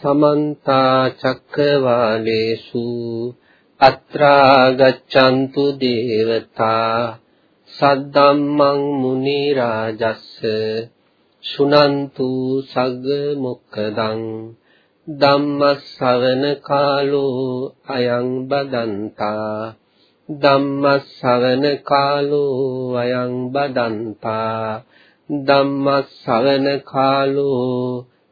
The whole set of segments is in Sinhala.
සමන්ත චක්කවාලේසු අත්‍රා ගච්ඡන්තු දේවතා සද්දම්මං මුනි රාජස්ස සුනන්තු සග්ග මොක්කදං ධම්මස්සවන කාලෝ අයං බදන්තා ධම්මස්සවන කාලෝ අයං බදන්තා ධම්මස්සවන කාලෝ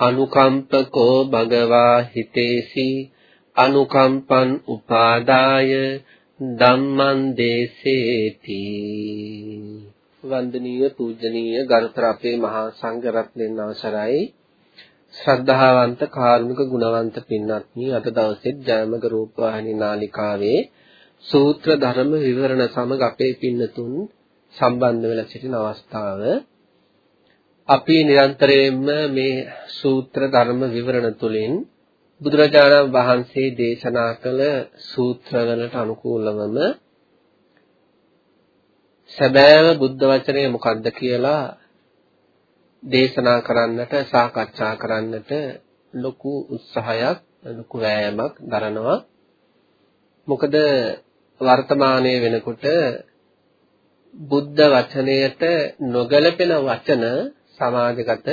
අනුකම්පකෝ භගවා හිතේසි අනුකම්පං උපාදාය ධම්මං දේසේති. වන්දනීය පූජනීය ගරුතර අපේ මහා සංඝ රත්නයන් අවසරයි. ශ්‍රද්ධාවන්ත කාරුණික ගුණවන්ත පින්වත්නි අද දවසේ ජයමග රූපවාහිනී නාලිකාවේ සූත්‍ර ධර්ම විවරණ සමග අපේ පින්නතුන් සම්බන්ධ වෙලා සිටින අවස්ථාව අපි නිරන්තරයෙන්ම මේ සූත්‍ර ධර්ම විවරණ තුළින් බුදුරජාණන් වහන්සේ දේශනා කළ සූත්‍රවලට අනුකූලවම සැබෑව බුද්ධ වචනය මොකක්ද කියලා දේශනා කරන්නට සාකච්ඡා කරන්නට ලොකු උත්සාහයක් ලොකු වෑයමක් දරනවා. මොකද වර්තමානයේ වෙනකොට බුද්ධ වචනයට නොගැලපෙන වචන සමාජගත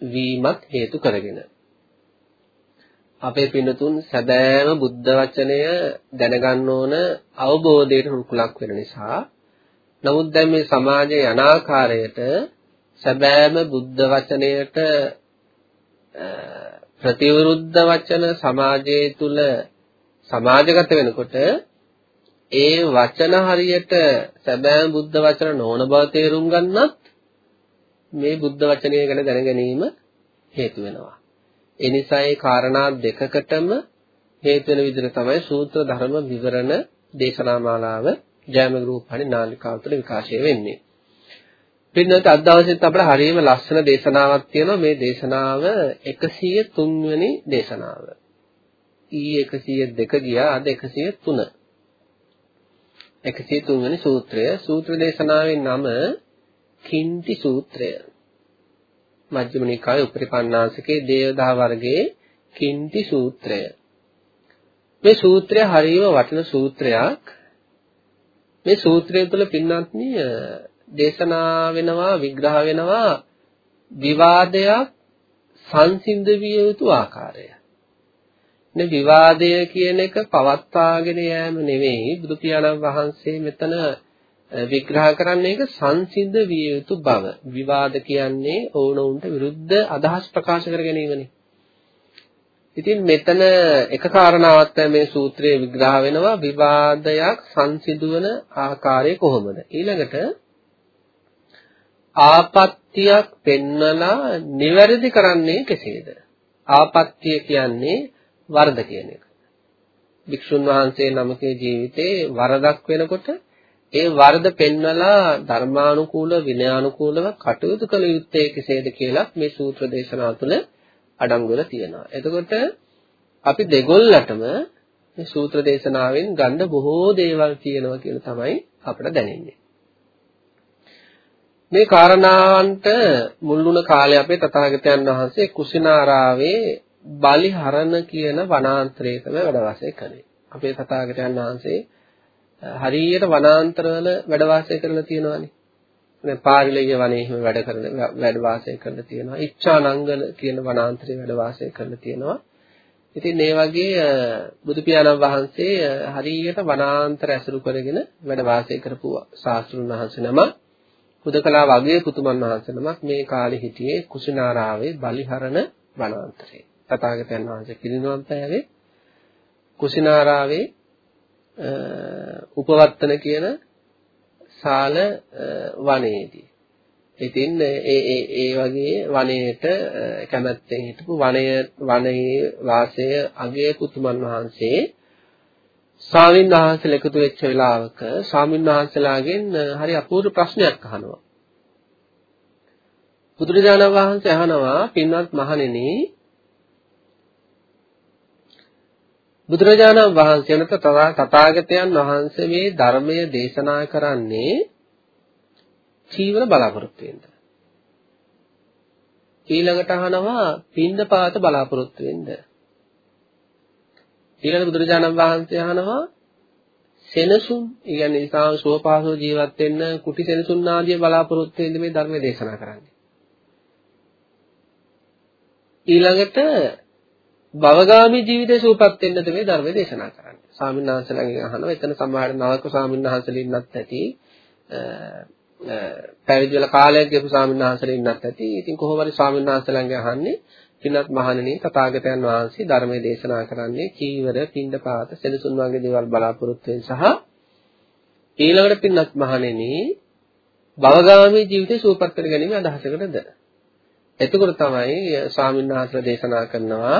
වීමත් හේතු කරගෙන. අපේ පින්නතුන් සැබෑම බුද්ධ වචනය දැනගන්න ඕන අවබෝධයට රුකුලක් වෙන නිසා නමුත් දැන් මේ සමාජයේ අනාකාරයට සැබෑම බුද්ධ වචනයට ප්‍රතිවිරුද්ධ වචන සමාජයේ තුල සමාජගත වෙනකොට ඒ වචන හරියට සැබෑම බුද්ධ වචන නොවන බව තේරුම් ගන්නත් මේ බුද්ධ වචනය ගැන දැන ගැනීම හේතු වෙනවා. ඒ නිසා ඒ කාරණා දෙකකටම හේතු වෙන විදිහට තමයි සූත්‍ර ධර්ම විවරණ දේශනා මාලාව ජයම ගෲපහණි නාලිකාව තුළ විකාශය වෙන්නේ. පින්නත් අද දවසෙත් අපිට හරියම ලස්සන දේශනාවක් තියෙනවා මේ දේශනාව 103 වෙනි දේශනාව. ඊ 102 ගියා අද 103. 103 වෙනි සූත්‍රය සූත්‍ර දේශනාවේ නම කින්ති සූත්‍රය. මජ්ක්‍ධිම නිකායේ උපරිපන්නාසකේ දේවදා වර්ගයේ කින්ති සූත්‍රය. මේ සූත්‍රය හරියම වටින සූත්‍රයක්. මේ සූත්‍රය තුළ පින්වත්නි දේශනා වෙනවා විග්‍රහ වෙනවා විවාදයක් සංසිඳ විය යුතු ආකාරය. නේ විවාදය කියන එක පවත්වාගෙන යෑම නෙවෙයි බුදු පියාණන් වහන්සේ මෙතන විග්‍රහ කරන්නේ ඒක සංසිද්ධ විය යුතු බව. විවාද කියන්නේ ඕනොවුන්ට විරුද්ධ අදහස් ප්‍රකාශ කර ගැනීමනේ. ඉතින් මෙතන එක කාරණාවක් තමයි මේ සූත්‍රයේ විග්‍රහ වෙනවා විවාදයක් සංසිඳුවන ආකාරය කොහොමද? ඊළඟට ආපත්‍යක් පෙන්නලා නිවැරදි කරන්නේ කෙසේද? ආපත්‍ය කියන්නේ වරද කියන එක. භික්ෂුන් වහන්සේ නමකේ ජීවිතේ වරදක් වෙනකොට ඒ වරද පෙන්වලා ධර්මානුකූල විනයානුකූලව කටයුතු කළ යුත්තේ කෙසේද කියලා මේ සූත්‍ර දේශනාව තුළ අඩංගු වෙලා තියෙනවා. එතකොට අපි දෙගොල්ලටම මේ සූත්‍ර දේශනාවෙන් ගන්න බොහෝ දේවල් තියෙනවා කියලා තමයි අපිට දැනෙන්නේ. මේ කාරණාවන්ට මුල් වුණ කාලේ අපේ තථාගතයන් වහන්සේ කුසිනාරාවේ බලිහරණ කියන වනාන්තරයකම වැඩ වාසය කළේ. අපේ තථාගතයන් වහන්සේ හරියට වනාන්තරවල වැඩ වාසය කරලා තියෙනවානේ. දැන් පාරිලෙය වනයේ හිම වැඩ කරන වැඩ වාසය කරලා තියෙනවා. ඉච්ඡානංගල කියන වනාන්තරේ වැඩ වාසය කරලා තියෙනවා. ඉතින් මේ වගේ බුදු පියාණන් වහන්සේ හරියට වනාන්තර ඇසුරු කරගෙන වැඩ වාසය කරපු ශාස්ත්‍රුන් වහන්සේ නම හුදකලා වගේ පුතුමන් වහන්සේ නමක් මේ කාලේ හිටියේ කුසිනාරාවේ බලිහරණ වනාන්තරේ. තථාගතයන් වහන්සේ පිරිනිවන් පෑවේ කුසිනාරාවේ උපවත්තන කියන සාල වනයේදී. ඉතින් ඒ ඒ ඒ වගේ වනයේට කැමැත්තෙන් හිටපු වනය වනයේ වාසය අගය පුතුමන් වහන්සේ ස්වාමීන් වහන්සේලා එකතු වෙච්ච වෙලාවක ස්වාමීන් වහන්සේලාගෙන් හරි අපූර්ව ප්‍රශ්නයක් අහනවා. බුදුරජාණන් වහන්සේ අහනවා පින්වත් මහණෙනි බුදුරජාණන් වහන්සේ නැත තථාගතයන් වහන්සේ මේ ධර්මය දේශනා කරන්නේ චීවර බලාපොරොත්තු වෙන්න. ඊළඟට අහනවා පින්දපාත බලාපොරොත්තු වෙන්න. ඊළඟ බුදුරජාණන් වහන්සේ අහනවා සෙනසුන්, කියන්නේ ඉතාම සුවපහසු ජීවත් වෙන්න කුටි සෙනසුන් ආදී බලාපොරොත්තු වෙන්න මේ ධර්මය දේශනා කරන්නේ. ඊළඟට භවගාමී ජීවිතේ සූපත් වෙන්නද මේ ධර්මය දේශනා කරන්නේ. ස්වාමීන් වහන්සේලාගෙන් අහනවා එතන සමහර නවක ස්වාමීන් වහන්සේලා ඉන්නත් ඇති. පැවිදි වෙලා කාලයක් ගියපු ස්වාමීන් වහන්සේලා ඉන්නත් ඇති. ඉතින් කොහොම හරි ස්වාමීන් වහන්සේලාගෙන් අහන්නේ පින්වත් මහණෙනි තථාගතයන් වහන්සේ ධර්මයේ දේශනා කරන්නේ චීවර, පින්ඩපාත, සෙනසුන් වගේ දේවල් බලාපොරොත්තු වෙන සහ ඊළඟට පින්වත් මහණෙනි භවගාමී ජීවිතේ සූපත් කර ගැනීම අදහසකටද? එතකොට තමයි ස්වාමීන් වහන්සේලා දේශනා කරනවා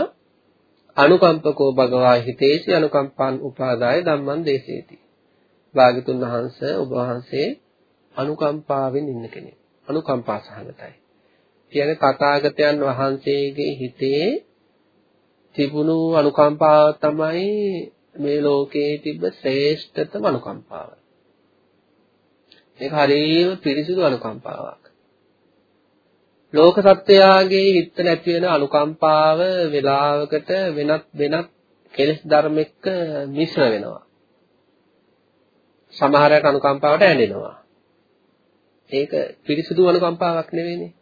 අනුකම්පකෝ භගවා හිතේසි අනුකම්පං උපාදාය ධම්මං දේශේති. භාගතුන් වහන්සේ ඔබ වහන්සේ අනුකම්පාවෙන් ඉන්න කෙනෙක්. අනුකම්පා සහගතයි. කියන්නේ තථාගතයන් වහන්සේගේ හිතේ තිබුණු අනුකම්පාව තමයි මේ ලෝකයේ තිබ්බ ශ්‍රේෂ්ඨතම අනුකම්පාව. මේක හරියම පිරිසිදු අනුකම්පාවක්. ලෝක සත්වයාගේ හිත නැති වෙන අනුකම්පාව වේලාවකට වෙනත් වෙනත් කෙලෙස් ධර්ම එක්ක මිශ්‍ර වෙනවා. සමහරකට අනුකම්පාවට ඇලෙනවා. ඒක පිරිසුදු අනුකම්පාවක් නෙවෙයිනේ.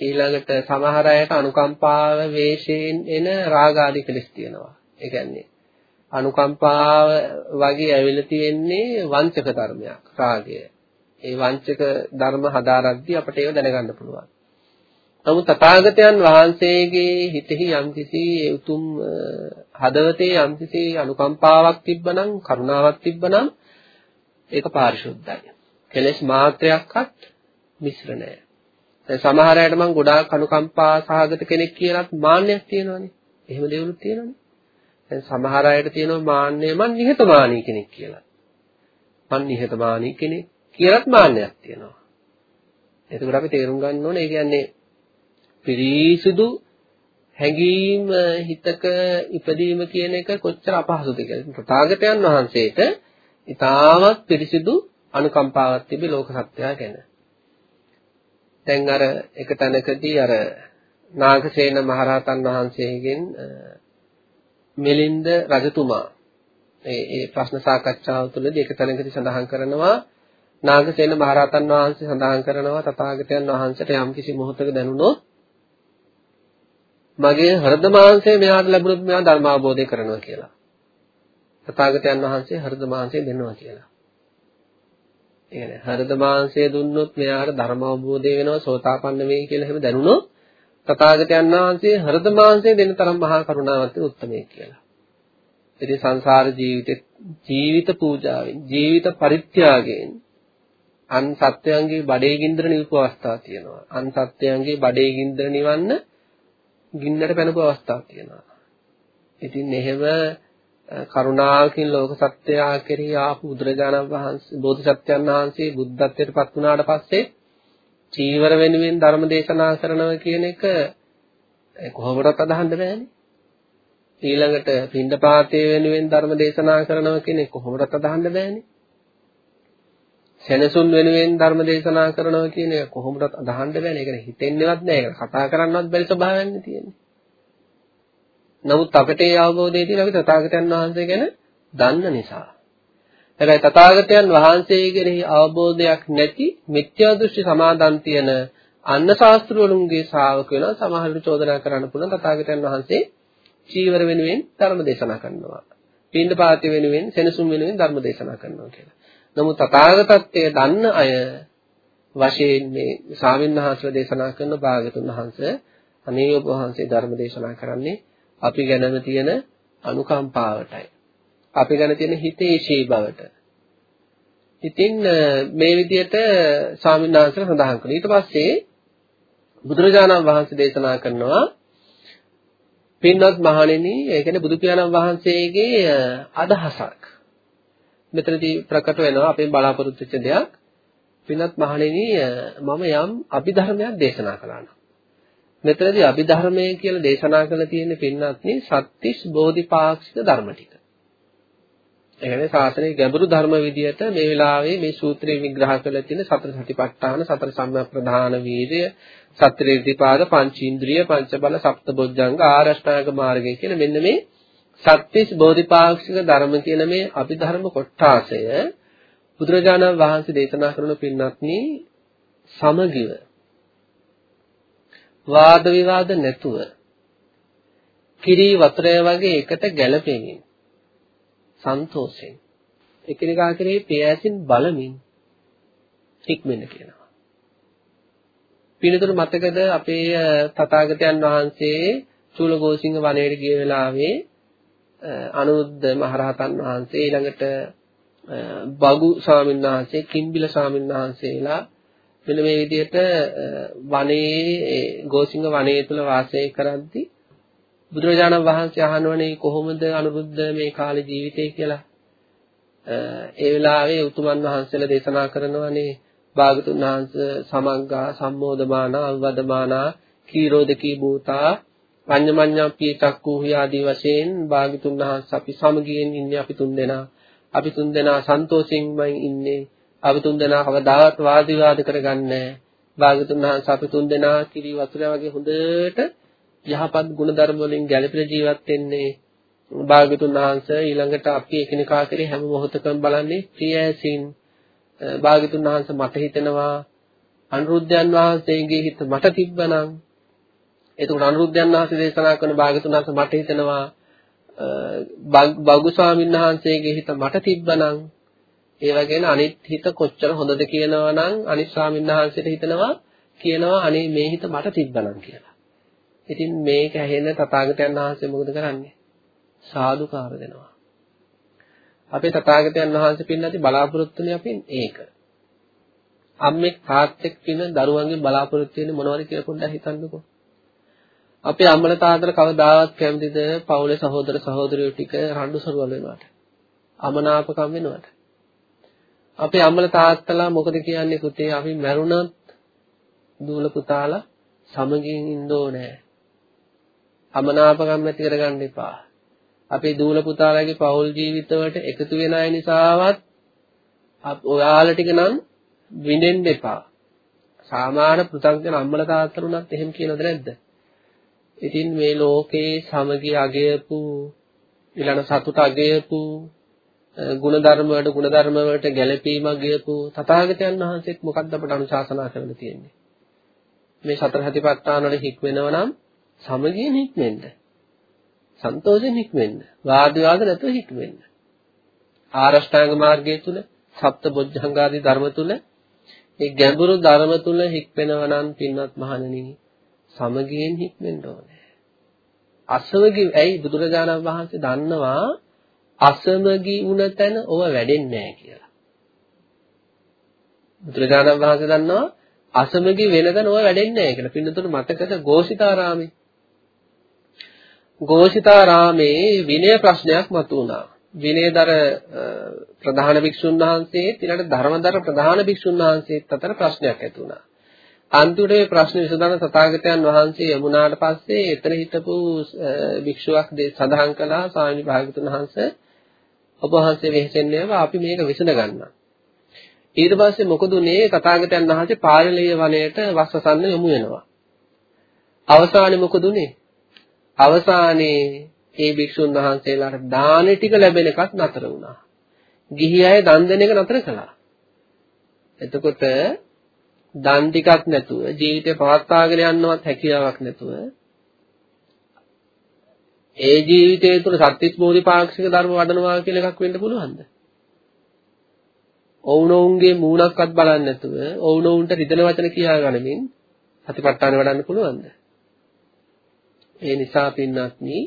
ඊළඟට සමහර අයට අනුකම්පාව වේශයෙන් එන රාග ආදී කෙලෙස් තියෙනවා. ඒ කියන්නේ අනුකම්පාව වගේ ඇවිල්ලා තියෙන්නේ වංචක ධර්මයක් රාගය. ඒ වංචක ධර්ම හදාරද්දී අපිට ඒව දැනගන්න පුළුවන්. නමුත් තථාගතයන් වහන්සේගේ හිතෙහි යම්කිසි උතුම් හදවතේ යම්කිසි අනුකම්පාවක් තිබ්බනම් කරුණාවක් තිබ්බනම් ඒක පාරිශුද්ධයි. කෙලෙස් මාත්‍රයක්වත් මිශ්‍ර නැහැ. දැන් සමහර අයට මම ගොඩාක් අනුකම්පා සහගත කෙනෙක් කියලාත් මාන්නයක් තියෙනවානේ. එහෙම දේවලුත් තියෙනවානේ. දැන් සමහර අයට තියෙනවා මාන්නය මං නිහතමානී කෙනෙක් කියලා. මං නිහතමානී කෙනෙක් කියලාත් මාන්නයක් තියෙනවා. එතකොට අපි තේරුම් ගන්න ඕනේ ඒ කියන්නේ පිරිසිදු හැඟීම් හිතක ඉපදීම කියන එක කොච්චර අපහසුද කියලා. තථාගතයන් වහන්සේට ඊටාවත් පිරිසිදු අනුකම්පාවක් තිබේ ලෝක සත්‍යය ගැන. දැන් අර එක තැනකදී අර නාගසේන මහරහතන් වහන්සේගෙන් මිලින්ද රජතුමා ඒ ඒ ප්‍රශ්න සාකච්ඡාව තුළදී එක තැනකදී සඳහන් කරනවා නාගසේන මහරහතන් වහන්සේ සඳහන් කරනවා තථාගතයන් වහන්සේට යම්කිසි මොහොතක දැනුණොත් මගේ හෘද මාංශය මෙයාට ලැබුණොත් මෙයා ධර්ම අවබෝධය කරනවා කියලා. තථාගතයන් වහන්සේ හෘද මාංශය දෙනවා කියලා. ඒ කියන්නේ හෘද මාංශය දුන්නොත් මෙයාට ධර්ම අවබෝධය වෙනවා සෝතාපන්න වෙයි කියලා එහෙම දැනුණොත් තථාගතයන් වහන්සේ හෘද මාංශය දෙන්න තරම් මහා කරුණාවන්ත උත්තමයෙක් කියලා. ඉතින් සංසාර ජීවිතේ ජීවිත පූජාවෙන් ජීවිත පරිත්‍යාගයෙන් අන් සත්‍යයන්ගේ බඩේ ගින්දර නිවපු අවස්ථා තියෙනවා. අන් සත්‍යයන්ගේ බඩේ ගින්දර නිවන්න ගින්නට පැනපු අවස්ථාවක් තියෙනවා. ඉතින් එහෙම කරුණාවකින් ලෝක සත්‍යය කෙරෙහි ආපු බුදුරජාණන් වහන්සේ බෝධිසත්වයන් වහන්සේ බුද්ධත්වයට පත් වුණාට පස්සේ චීවර වෙනුවෙන් ධර්ම දේශනා කරනවා කියන එක කොහොමදත් අදහන්න බෑනේ. ඊළඟට පින්ඩපාතය වෙනුවෙන් ධර්ම දේශනා කරනවා කියන එක කොහොමදත් අදහන්න බෑනේ. සෙනසුන් වෙනුවෙන් ධර්ම දේශනා කරනවා කියන එක කොහොමදත් අදහන්න බෑනේ. ඒක හිතෙන්නේවත් නෑ. ඒක කතා කරන්නවත් බැරි ස්වභාවයක් තියෙන්නේ. නමුත් අපට ඒ අවබෝධය තියෙන අපි තථාගතයන් වහන්සේ ගැන දන්න නිසා. හැබැයි තථාගතයන් වහන්සේ කෙරෙහි අවබෝධයක් නැති මිත්‍යා දෘෂ්ටි සමාදන් තියෙන අන්න ශාස්ත්‍රවලුන්ගේ ශ්‍රාවක වෙනවා සමහරවිට චෝදනා කරන්න පුළුවන් තථාගතයන් වහන්සේ චීවර වෙනුවෙන් ධර්ම දේශනා කරනවා. පින්ඳ පාති වෙනුවෙන් සෙනසුන් වෙනුවෙන් ධර්ම දේශනා කරනවා කියලා. නමුත් තථාගතත්වයේ දන්න අය වශයෙන් මේ ශාවින්වහන්සේලා දේශනා කරන භාගතුන් වහන්සේ අනේ ඔබ වහන්සේ ධර්ම දේශනා කරන්නේ අපි ගැනම තියෙන අනුකම්පාවටයි. අපි ගැන තියෙන හිතේශී බවට. ඉතින් මේ විදිහට ස්වාමීන් වහන්සේලා සඳහන් කළා. ඊට පස්සේ බුදුරජාණන් වහන්සේ දේශනා කරනවා පින්වත් මහණෙනි, ඒ කියන්නේ බුදු පියාණන් වහන්සේගේ අදහසක්. මෙතනදී ප්‍රකට වෙනවා අපේ බලාපොරොත්තු වෙච්ච දෙයක්. පින්වත් මහණෙනි, මම යම් අභිධර්මයක් දේශනා කළා නම්. මෙතනදී අභිධර්මය කියලා දේශනා කරලා තියෙන පින්වත්නි සත්‍තිස් බෝධිපාක්ෂික ධර්ම ටික. ඒ කියන්නේ ශාසනයේ ගැඹුරු ධර්ම විදියට මේ වෙලාවේ මේ සූත්‍රයේ විග්‍රහ කරලා තියෙන සතර සතිපට්ඨාන සතර සම්‍යක් ප්‍රධාන වීර්ය සතර ඉර්ධිපාද පංචීන්ද්‍රිය පංච බල සප්තබොජ්ජංග ආරෂ්ඨාංග මාර්ගය කියන මෙන්න මේ සත්‍විස් බෝධිපාක්ෂික ධර්ම කියන මේ අභිධර්ම කොටාසය බුදුරජාණන් වහන්සේ දේශනා කරන පින්වත්නි සමගිව වාද විවාද නැතුව කිරි වතුරය වගේ එකට ගැළපෙමින් සන්තෝෂෙන් එකිනෙකා කෙරෙහි ප්‍රයැසින් බලමින් ඉක්මෙන්න කියනවා. පිළිතුරු මතකද අපේ තථාගතයන් වහන්සේ චූලගෝසිංහ වනයේට ගිය වෙලාවේ අනුරුද්ධ මහරහතන් වහන්සේ ඊළඟට බගු ස්වාමීන් වහන්සේ කිම්බිල ස්වාමීන් වහන්සේලා මෙන්න මේ විදිහට වනයේ ගෝසිංහ වනයේ තුල වාසය කරද්දී බුදුරජාණන් වහන්සේ අහනවනේ කොහොමද අනුරුද්ධ මේ කාලේ ජීවිතේ කියලා. ඒ වෙලාවේ උතුමන් වහන්සේලා දේශනා කරනවනේ භාගතුන් වහන්සේ සමග්ගා සම්මෝධමාන අවවදමාන කීරෝදකී භූතා පඤ්ඤමඤ්ඤප්පී චක්කුහි ආදී වශයෙන් භාගතුන් වහන්සේ අපි සමගියෙන් ඉන්නේ අපි තුන් දෙනා. අපි තුන් දෙනා සන්තෝෂයෙන්මයි ඉන්නේ. අපි තුන් දෙනා කවදාවත් වාද විවාද කරගන්නේ නැහැ. භාගතුන් වහන්සේ අපි තුන් දෙනා කිරි වතුර වගේ හොඳට යහපත් ගුණධර්ම වලින් ගැළපෙන ජීවත් වෙන්නේ භාග්‍යතුන් වහන්සේ ඊළඟට අපි එකිනෙකා කෙරේ හැම මොහොතකම බලන්නේ ප්‍රියෑසින් භාග්‍යතුන් වහන්සේ මට හිතෙනවා අනුරුද්ධයන් වහන්සේගේ හිත මට තිබ්බනම් එතකොට අනුරුද්ධයන් වහන්සේ දේශනා කරන භාග්‍යතුන් වහන්සේ මට හිතෙනවා බගු ස්වාමීන් වහන්සේගේ හිත මට තිබ්බනම් ඒ වගේන අනිත් හිත කොච්චර හොඳද කියනවා නම් අනිත් ස්වාමීන් වහන්සේට හිතනවා කියනවා අනේ මේ හිත මට තිබ්බනම් කියලා ඉතින් මේක ඇහෙන තථාගතයන් වහන්සේ මොකද කරන්නේ? සාදුකාර දෙනවා. අපේ තථාගතයන් වහන්සේ පින්නදී බලාපොරොත්තුනේ අපින් ඒක. අම්මෙක් තාත්තෙක් පින දරුවන්ගෙන් බලාපොරොත්තු වෙන්නේ මොනවද කියලා පොඩ්ඩක් හිතන්නකෝ. අපේ අම්මලා තාත්තලා කවදාවත් කැමතිද පවුලේ සහෝදර සහෝදරියෝ ටික රණ්ඩු සරුවල් වෙනවට? අමනාපකම් වෙනවට? අපේ අම්මලා තාත්තලා මොකද කියන්නේ පුතේ අපි මැරුණත් දූල පුතාලා සමගින් ඉන්න ඕනේ. අමනාපකම් ඇති කරගන්න එපා. අපේ දූල පුතාලාගේ පෞල් ජීවිතවලට එකතු වෙන අය නිසාවත් ඔයාලා ටික නම් විඳෙන්න එපා. සාමාන්‍ය පෘථග්ජන අම්මල තාත්තරුණත් එහෙම කියනවද නැද්ද? ඉතින් මේ ලෝකේ සමගිය අගයපු ඊළඟ සතුට අගයපු ಗುಣධර්ම වලට ಗುಣධර්ම වලට ගැළපීමක් ගියපු තථාගතයන් වහන්සේත් මොකක්ද අපට අනුශාසනා කරන්න තියෙන්නේ? මේ සතර හතිපත්තාන වල හික්මෙනව නම් සමගියෙන් හික්මෙන්න. සන්තෝෂයෙන් හික්මෙන්න. වාද විවාද නැතුව හික්මෙන්න. ආරෂ්ඨාංග මාර්ගය තුල සප්ත බොජ්ජංගාදී ධර්ම තුල ඒ ගැඹුරු ධර්ම තුල හික්මෙනව නම් පින්වත් මහණෙනි සමගියෙන් හික්මෙන්න ඕනේ. අසමගි ඇයි බුදුරජාණන් වහන්සේ දන්නවා අසමගි වුණ තැන ඔව වැඩෙන්නේ නැහැ කියලා. බුදුරජාණන් වහන්සේ දන්නවා අසමගි වෙන තැන ඔව වැඩෙන්නේ නැහැ කියලා. පින්නතුට මතකද ഘോഷිතාරාමේ? ഘോഷිතාරාමේ විනය ප්‍රශ්නයක් මතු වුණා. විනයදර ප්‍රධාන භික්ෂුන් වහන්සේ ඊළඟ ධර්මදර ප්‍රධාන භික්ෂුන් වහන්සේත් අතර ප්‍රශ්නයක් ඇති වුණා. අන්තිමට මේ ප්‍රශ්න විසඳන තථාගතයන් වහන්සේ යමුනාට පස්සේ එතන හිටපු භික්ෂුවක් සඳහන් කළා ස්වාමීන් භාගතුන් වහන්සේ ඔබ වහන්සේ වෙහෙසෙන්නේ අපි මේක විසඳ ගන්නවා. ඊට පස්සේ මොකද උනේ තථාගතයන් වහන්සේ පාරලීය වනයේට වස්සසන්න යමු වෙනවා. අවසානයේ මොකද උනේ? අවසානයේ ඒ භික්ෂුන් වහන්සේලාට දානෙ ටික ලැබෙන එකත් නතර වුණා. ගිහි අය දන් දෙන එක නතර කළා. එතකොට දන් ටිකක් නැතුව ජීවිතේ පවත්වාගෙන යන්නවත් හැකියාවක් නැතුව ඒ ජීවිතය තුළ සත්‍විස් බෝධිපාක්ෂික ධර්ම වඩනවා කියලා එකක් වෙන්න පුළුවන්ද? ඔවුනොවුන්ගේ මූණක්වත් බලන්නේ නැතුව ඔවුනොවුන්ට රිදෙන වචන කියා ගනිමින් සතිපට්ඨාන වඩන්න පුළුවන්ද? ඒ නිසා පින්වත්නි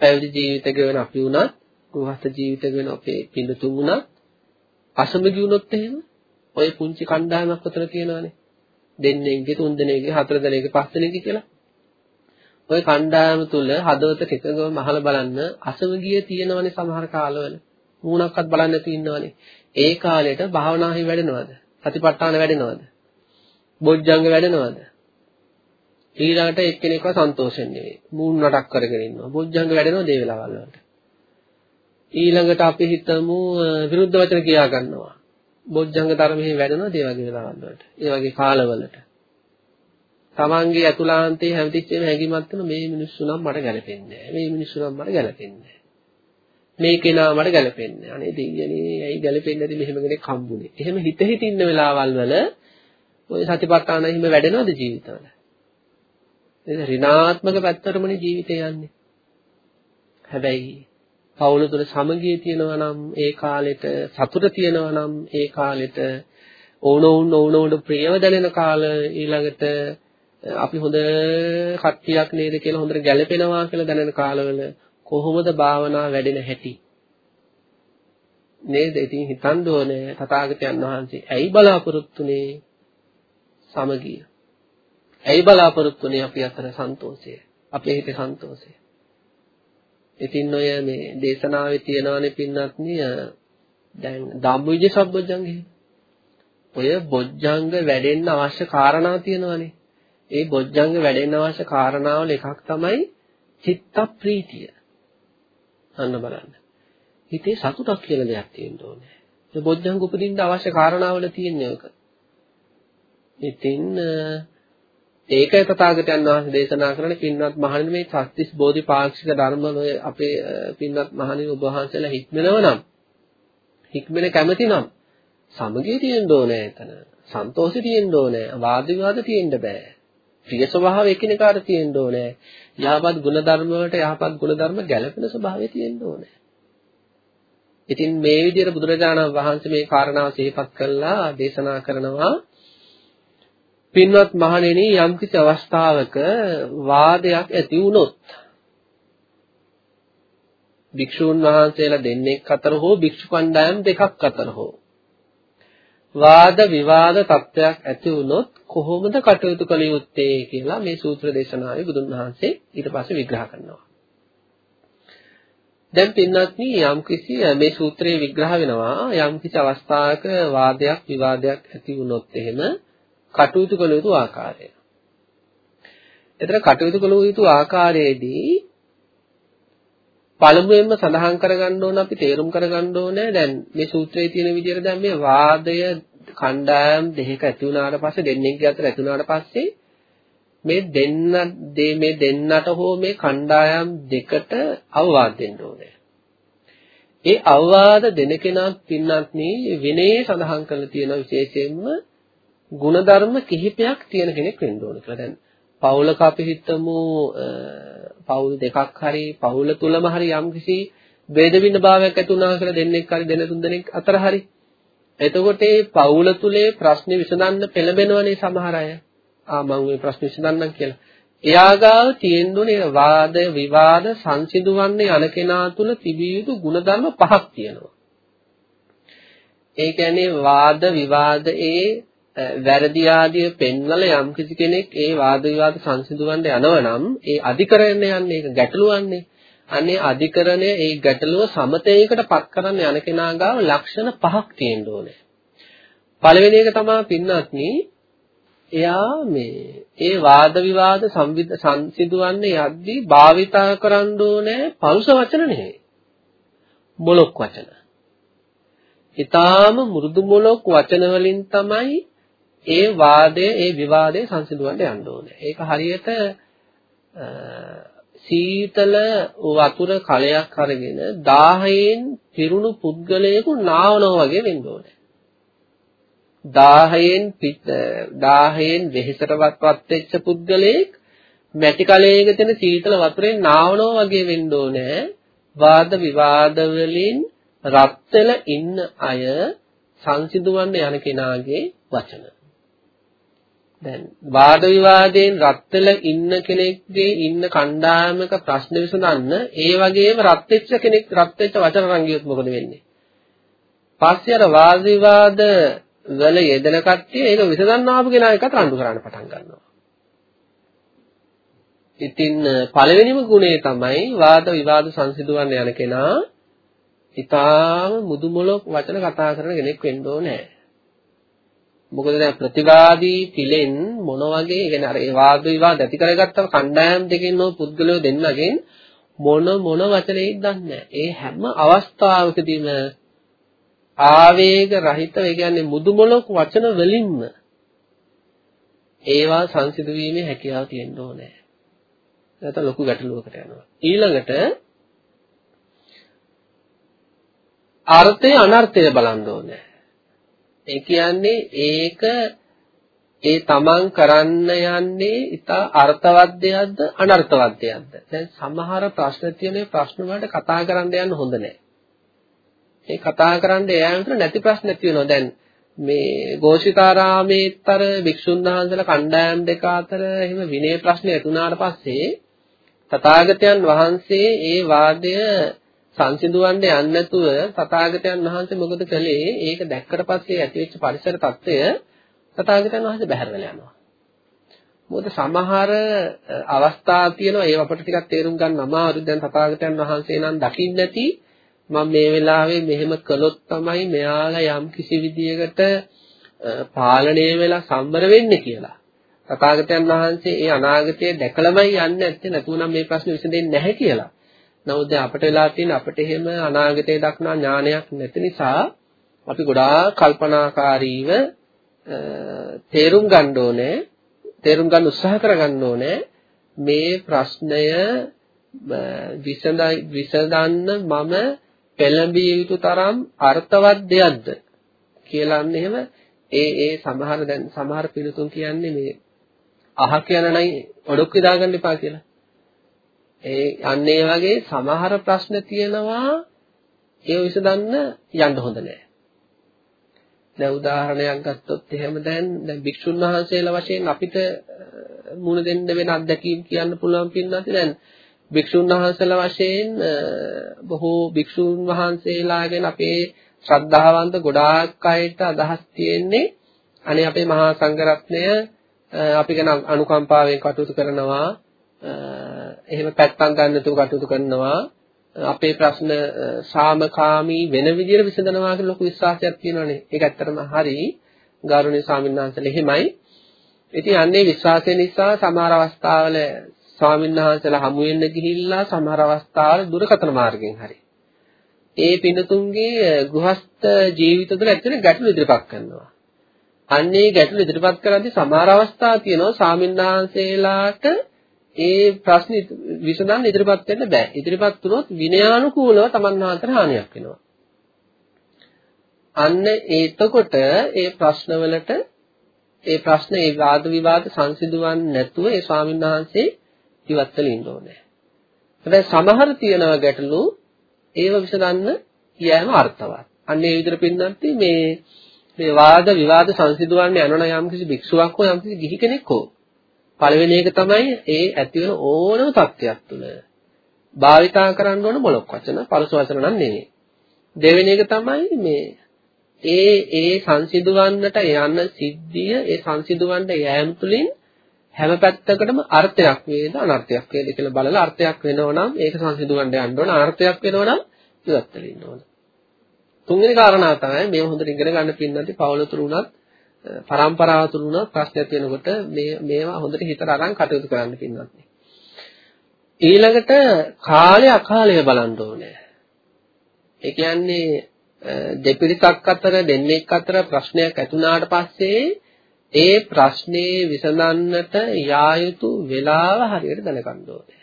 පැවිදි ජීවිත ගෙවන අපි වුණත් ගෘහස්ත ජීවිත ගෙවන අපේ පින්තුන් වුණත් අසමගි වුණොත් එහෙම ඔය පුංචි කණ්ඩායමක් අතර තියෙනවානේ දෙන්නෙක්ගේ තුන් දෙනෙක්ගේ හතර දෙනෙක්ගේ පස් දෙනෙක්ගේ කියලා ওই කණ්ඩායම තුල හදවත ටිකකම අහලා බලන්න අසමගිය තියෙනවනේ සමහර කාලවල. මූණක්වත් බලන්න නැති ඉන්නවනේ. ඒ කාලෙට භාවනාහි වැඩෙනවද? සතිපට්ඨාන වැඩෙනවද? බොජ්ජංග වැඩෙනවද? ඊළඟට එක්කෙනෙක්ව සන්තෝෂෙන් නෙවෙයි. මූණ නටක් කරගෙන ඉන්නවා. බොජ්ජංග වැඩෙනවද ඒ වෙලාවල් වලට? ඊළඟට අපි හිතමු විරුද්ධ වචන කියා ගන්නවා. බොජ්ජංග ධර්මයේ වැඩෙනවද ඒ වගේ වෙලාවල් වලට? ඒ වගේ කාලවලට. තමන්ගේ අතුලාන්තයේ හැමතිස්සෙම හැඟීමක් තියෙන මේ මිනිස්සු නම් මට ගැලපෙන්නේ නැහැ. මේ මිනිස්සු නම් මට ගැලපෙන්නේ නැහැ. මේ කෙනා මට ගැලපෙන්නේ නැහැ. අනේ දෙයියනේ ඇයි ගැලපෙන්නේ නැති මෙහෙම කෙනෙක් හම්බුනේ. එහෙම හිත හිත ඉන්න වෙලාවල් වල ඔය සතිපට්ඨාන හිම වැඩෙනවද ජීවිතවල? නේද? ඍණාත්මක පැත්තටමනේ ජීවිතය යන්නේ. හැබැයි පවුල තුළ සමගිය තියෙනවා නම් ඒ කාලෙට සතුට තියෙනවා නම් ඒ කාලෙට ඕනෝන් ඕනෝන්ට ප්‍රියව දැනෙන කාල ඊළඟට අපි හොඳ කට්ටියක් නේද කියලා හොඳට ගැළපෙනවා කියලා දැනෙන කාලවල කොහොමද භාවනා වැඩෙන හැටි? නේද? ඉතින් හිතන්න ඕනේ තථාගතයන් වහන්සේ ඇයි බලාපොරොත්තුනේ සමගිය? ඇයි බලාපොරොත්තුනේ අපි අතර සන්තෝෂය? අපේ හිතේ සන්තෝෂය? ඉතින් ඔය මේ දේශනාවේ තියනවානේ පින්නත්නි දැන් ධම්මවිජය සම්බොජ්ජංගේ ඔය බොජ්ජංග වැඩෙන්න අවශ්‍ය කාරණා තියෙනවානේ ඒ බොජ්ජංග වැඩෙන්න අවශ්‍ය කාරණාවල එකක් තමයි චිත්ත ප්‍රීතිය. අන්න බලන්න. හිතේ සතුටක් කියලා දෙයක් තියෙන්න ඕනේ. ඒ බොජ්ජංග උපදින්න අවශ්‍ය කාරණාවල තියෙන්නේ ඔක. ඉතින් ඒකයි තථාගතයන් වහන්සේ දේශනා කරන්නේ පින්වත් මහණෙනි මේ සත්‍තිස් බෝධිපාක්ෂික ධර්ම ඔය අපේ පින්වත් මහණෙනි ඔබ වහන්සේලා හික්මනව නම් හික්මන කැමති නම් සමගිය තියෙන්න ඕනේ එතන. සන්තෝෂය තියෙන්න ඕනේ. වාද විවාද තියෙන්න බෑ. ප්‍රිය ස්වභාවය එකිනෙකාට තියෙන්න ඕනේ. යහපත් ගුණධර්ම වලට යහපත් ගුණධර්ම ගැළපෙන ස්වභාවය තියෙන්න ඕනේ. ඉතින් මේ විදිහට බුදුරජාණන් වහන්සේ මේ කාරණාව සිහිපත් කළා දේශනා කරනවා පින්වත් මහණෙනි යම්කිසි අවස්ථාවක වාදයක් ඇති වුණොත් භික්ෂූන් වහන්සේලා දෙන්නෙක් අතර හෝ භික්ෂු කණ්ඩායම් දෙකක් අතර හෝ වාද විවාද තත්ත්වයක් ඇති වුණොත් කොහොමද කටයුතු කළ යුත්තේ කියලා මේ සූත්‍ර දේශනාවේ බුදුන් වහන්සේ ඊට පස්සේ විග්‍රහ කරනවා. දැන් පින්වත්නි යම්කිසි මේ සූත්‍රයේ විග්‍රහ වෙනවා යම්කිසි අවස්ථාවක වාදයක් විවාදයක් ඇති වුණොත් එහෙම කටයුතු කළ යුතු ආකාරය. එතන කටයුතු කළ යුතු ආකාරයේදී පළමුවෙන්ම සඳහන් කරගන්න ඕන අපි තේරුම් කරගන්න ඕනේ දැන් මේ සූත්‍රයේ තියෙන විදිහට දැන් මේ වාදය කණ්ඩායම් දෙකක ඇති වුණාට පස්සේ දෙන්නෙක්ගේ අතර ඇති වුණාට පස්සේ මේ දෙන්න මේ දෙන්නට හෝ මේ කණ්ඩායම් දෙකට අවවාද දෙන්න ඕනේ. ඒ අවවාද දෙන කෙනා පින්නත්නි විනයේ සඳහන් කරලා තියෙන විශේෂයෙන්ම ಗುಣධර්ම කිහිපයක් තියෙන කෙනෙක් වෙන්න ඕන කියලා. දැන් පවුලක අපි හිතමු පවුල් දෙකක් හරි පවුල තුලම හරි යම්කිසි වේදවින්න භාවයක් ඇති වුණා කියලා දෙන්නෙක් හරි දෙන තුන් දෙනෙක් අතර හරි. එතකොට මේ පවුල තුලේ ප්‍රශ්නේ විසඳන්න පෙළඹෙනවනේ සමහර අය. ආ මම මේ ප්‍රශ්නේ විසඳන්නම් කියලා. එයා ගාව තියෙන්න ඕනේ වාද විවාද සංසිඳුවන්නේ යන කෙනා තුල තිබිය යුතු ಗುಣධර්ම පහක් තියෙනවා. ඒ කියන්නේ වාද විවාදයේ වැරදි ආදිය පෙන්වලා යම් කිසි කෙනෙක් ඒ වාද විවාද සංසිඳවන්න යනවා නම් ඒ අධිකරණය යන්නේ ඒක ගැටලුවන්නේ අනේ අධිකරණය ඒ ගැටලුව සමතේකට පත් කරන්න යන කෙනා ගාව ලක්ෂණ පහක් තියෙන්න ඕනේ. පළවෙනි එක තමයි පින්නත්නි එයා මේ ඒ වාද විවාද සංසිඳවන්නේ යද්දී භාවිතා කරන්න ඕනේ පරුෂ වචන නෙවෙයි. මොලොක් වචන. ඊටාම මෘදු මොලොක් වචන වලින් තමයි ඒ වාදය ඒ විවාදය සංසිඳවන්න යන්න ඕනේ. ඒක හරියට සීතල වතුර කලයක් අරගෙන 1000න් පිරුණු පුද්ගලයෙකු නාවනවා වගේ වෙන්න ඕනේ. 1000න් 1000න් වෙහෙසටවත් වෙච්ච පුද්ගලයෙක් මැටි කලයක තියෙන සීතල වතුරෙන් නාවනවා වගේ වෙන්න ඕනේ. වාද විවාද වලින් රත් වෙලා ඉන්න අය සංසිඳවන්න යන කෙනාගේ වචන. දැන් වාද විවාදයෙන් රත් වෙලා ඉන්න කෙනෙක්ගේ ඉන්න කණ්ඩායමක ප්‍රශ්න විසඳන්න ඒ වගේම රත් වෙච්ච කෙනෙක් රත් වෙච්ච වචන රංගියොත් මොකද වෙන්නේ? පස්සේ අර වාද විවාද වල යෙදෙන කට්ටිය ඒක විසඳන්න ආපු කෙනා එකත් රණ්ඩු කරන්න පටන් ගන්නවා. ඉතින් පළවෙනිම ගුණය තමයි වාද විවාද සංසිඳවන්න යන කෙනා ඊටාම මුදුමලොක් වචන කතා කරන කෙනෙක් වෙන්න ඕනේ. මොකද දැන් ප්‍රතිවාදී පිළෙන් මොන වගේ කියන්නේ අර ඒ වාද විවාද ඇති කරගත්තම කණ්ඩායම් දෙකෙන් නෝ පුද්ගලයෝ දෙන්නගෙන් මොන මොන වචනේද දන්නේ ඒ හැම අවස්ථාවකදීම ආවේග රහිතව ඒ කියන්නේ මුදුමලොක් වචන වලින්ම ඒවා සංසිඳ වීමේ හැකියාව තියෙන්න ඕනේ. නැත්නම් ලොකු ගැටලුවකට යනවා. ඊළඟට අර්ථය අනර්ථය බලන්න ඕනේ. ඒ කියන්නේ ඒක ඒ තමන් කරන්න යන්නේ ඉතා අර්ථවත් දෙයක්ද අනර්ථවත් දෙයක්ද? දැන් සමහර ප්‍රශ්න තියෙන ප්‍රශ්න වලට කතා කරන්න යන්න හොඳ නැහැ. ඒ කතා කරන්න යෑමට නැති ප්‍රශ්න ඇති වෙනවා. දැන් මේ ගෝෂිකාරාමේතර භික්ෂුන් වහන්සේලා කණ්ඩායම් දෙක අතර එහෙම විනය ප්‍රශ්න ඇති වුණාට පස්සේ තථාගතයන් වහන්සේ ඒ වාදය සංසිඳුවන්න යන්නේ නැතුව තථාගතයන් වහන්සේ මොකද කළේ? ඒක දැක්කට පස්සේ ඇතිවෙච්ච පරිසර తত্ত্বය තථාගතයන් වහන්සේ බැහැරවලා යනවා. මොකද සමහර අවස්ථා තියෙනවා ඒව අපිට ටිකක් තේරුම් ගන්න අමාරුයි. දැන් තථාගතයන් වහන්සේ නම් දකින්න නැති මම මේ වෙලාවේ මෙහෙම කළොත් තමයි මෙයාලා යම් කිසි විදියකට පාලනය වෙලා සම්බර වෙන්නේ කියලා. තථාගතයන් වහන්සේ ඒ අනාගතය දැකලමයි යන්නේ නැත්තේ නැතුණම් මේ ප්‍රශ්නේ විසඳෙන්නේ නැහැ කියලා. නමුත් දැන් අපිට වෙලා තියෙන අපිට එහෙම අනාගතය දක්නා ඥානයක් නැති නිසා අපි ගොඩාක් කල්පනාකාරීව තේරුම් ගන්න ඕනේ තේරුම් ගන්න උත්සාහ කරගන්න ඕනේ මේ ප්‍රශ්නය විසඳන්න මම පෙළඹිය යුතු තරම් අර්ථවත් දෙයක්ද කියලා අන්න එහෙම ඒ ඒ සමහර දැන් සමහර පිළිතුන් කියන්නේ මේ අහ කියන නයි ඔඩොක් විදාගන්න එපා කියලා. ඒ අන්න ඒ වගේ සමහර ප්‍රශ්න තියෙනවා ඒ විසඳන්න යන්න හොඳ නැහැ. දැන් උදාහරණයක් ගත්තොත් එහෙම දැන් දැන් භික්ෂුන් වහන්සේලා වශයෙන් අපිට මුණ දෙන්න වෙන අත්දැකීම් කියන්න පුළුවන් පින්නත් දැන් භික්ෂුන් වහන්සේලා වශයෙන් බොහෝ භික්ෂුන් වහන්සේලා ගැන අපේ ශ්‍රද්ධාවන්ත ගොඩාක් අයට අදහස් තියෙන්නේ අනේ අපේ මහා සංඝරත්නය අපි ගැන අනුකම්පාවෙන් කටයුතු කරනවා එහෙම පැත්තක් ගන්න නැතුව කටයුතු කරනවා. අපේ ප්‍රශ්න සාමකාමී වෙන විදිහට විසඳනවා කියලා ලොකු විශ්වාසයක් තියෙනවානේ. ඒක ඇත්තටම හරි. ගෞරවනීය ස්වාමීන් වහන්සේලා එහෙමයි. ඉතින් අන්නේ විශ්වාසය නිසා සමහර අවස්ථාවල ස්වාමීන් වහන්සේලා හමු වෙන්න ගිහිල්ලා සමහර අවස්ථාවල දුරකථන මාර්ගයෙන් හරි. ඒ පින්නතුන්ගේ ගෘහස්ත ජීවිත තුළ ඇත්තට ගැටලු ඉදිරිපත් කරනවා. අන්නේ ගැටලු ඉදිරිපත් කරද්දී සමහර අවස්ථා තියෙනවා ස්වාමීන් වහන්සේලාට ඒ ප්‍රශ්න විසඳන්න ඉදිරිපත් වෙන්න බෑ. ඉදිරිපත් වුණොත් විනයානුකූලව Taman වහන්සේට හානියක් වෙනවා. අන්න ඒතකොට ඒ ප්‍රශ්නවලට ඒ ප්‍රශ්න ඒ වාද විවාද සංසිඳවන්නේ නැතුව ඒ ස්වාමීන් වහන්සේ ඉවත් වෙලා ඉන්න ඕනේ. හැබැයි සමහර තියෙනවා ගැටලු ඒව විසඳන්න යෑම අර්ථවත්. අන්න ඒ විදිහට පින්නන්ති මේ මේ වාද විවාද සංසිඳවන්න යනවන යම්කිසි භික්ෂුවක් හෝ යම්කිසි ගිහි කෙනෙක් හෝ පළවෙනි එක තමයි ඒ ඇති වෙන ඕනම තත්ත්වයක් තුළ භාවිතා කරන්න ඕන මොලොක් වචන පරස වචන නම් නෙවෙයි. දෙවෙනි එක තමයි මේ ඒ ඒ සංසිඳවන්නට යන සිද්ධිය ඒ සංසිඳවන්න යෑම තුළින් හැම පැත්තකටම අර්ථයක් වේද අනර්ථයක් වේද කියලා බලලා අර්ථයක් වෙනව නම් ඒක සංසිඳවන්න යන්න ඕන අනර්ථයක් වෙනව නම් ඉවත් වෙලා ඉන්න ඕන. තුන්වෙනි කාරණාව තමයි මේ හොඳට ඉගෙන ගන්න පින්නන්ති පවුල තුරු උනත් පරම්පරාව තුරු උනත් ප්‍රශ්නයක් වෙනකොට මේ මේවා හොඳට හිතට අරන් කටයුතු කරන්න පින්නන්ති. ඊළඟට කාලය අකාලය බලන්න ඕනේ. ඒ කියන්නේ දෙපිරිසක් අතර දෙන්නෙක් අතර ප්‍රශ්නයක් ඇතුණාට පස්සේ ඒ ප්‍රශ්නේ විසඳන්නට යා යුතු වෙලාව හරියට දැනගන්න ඕනේ.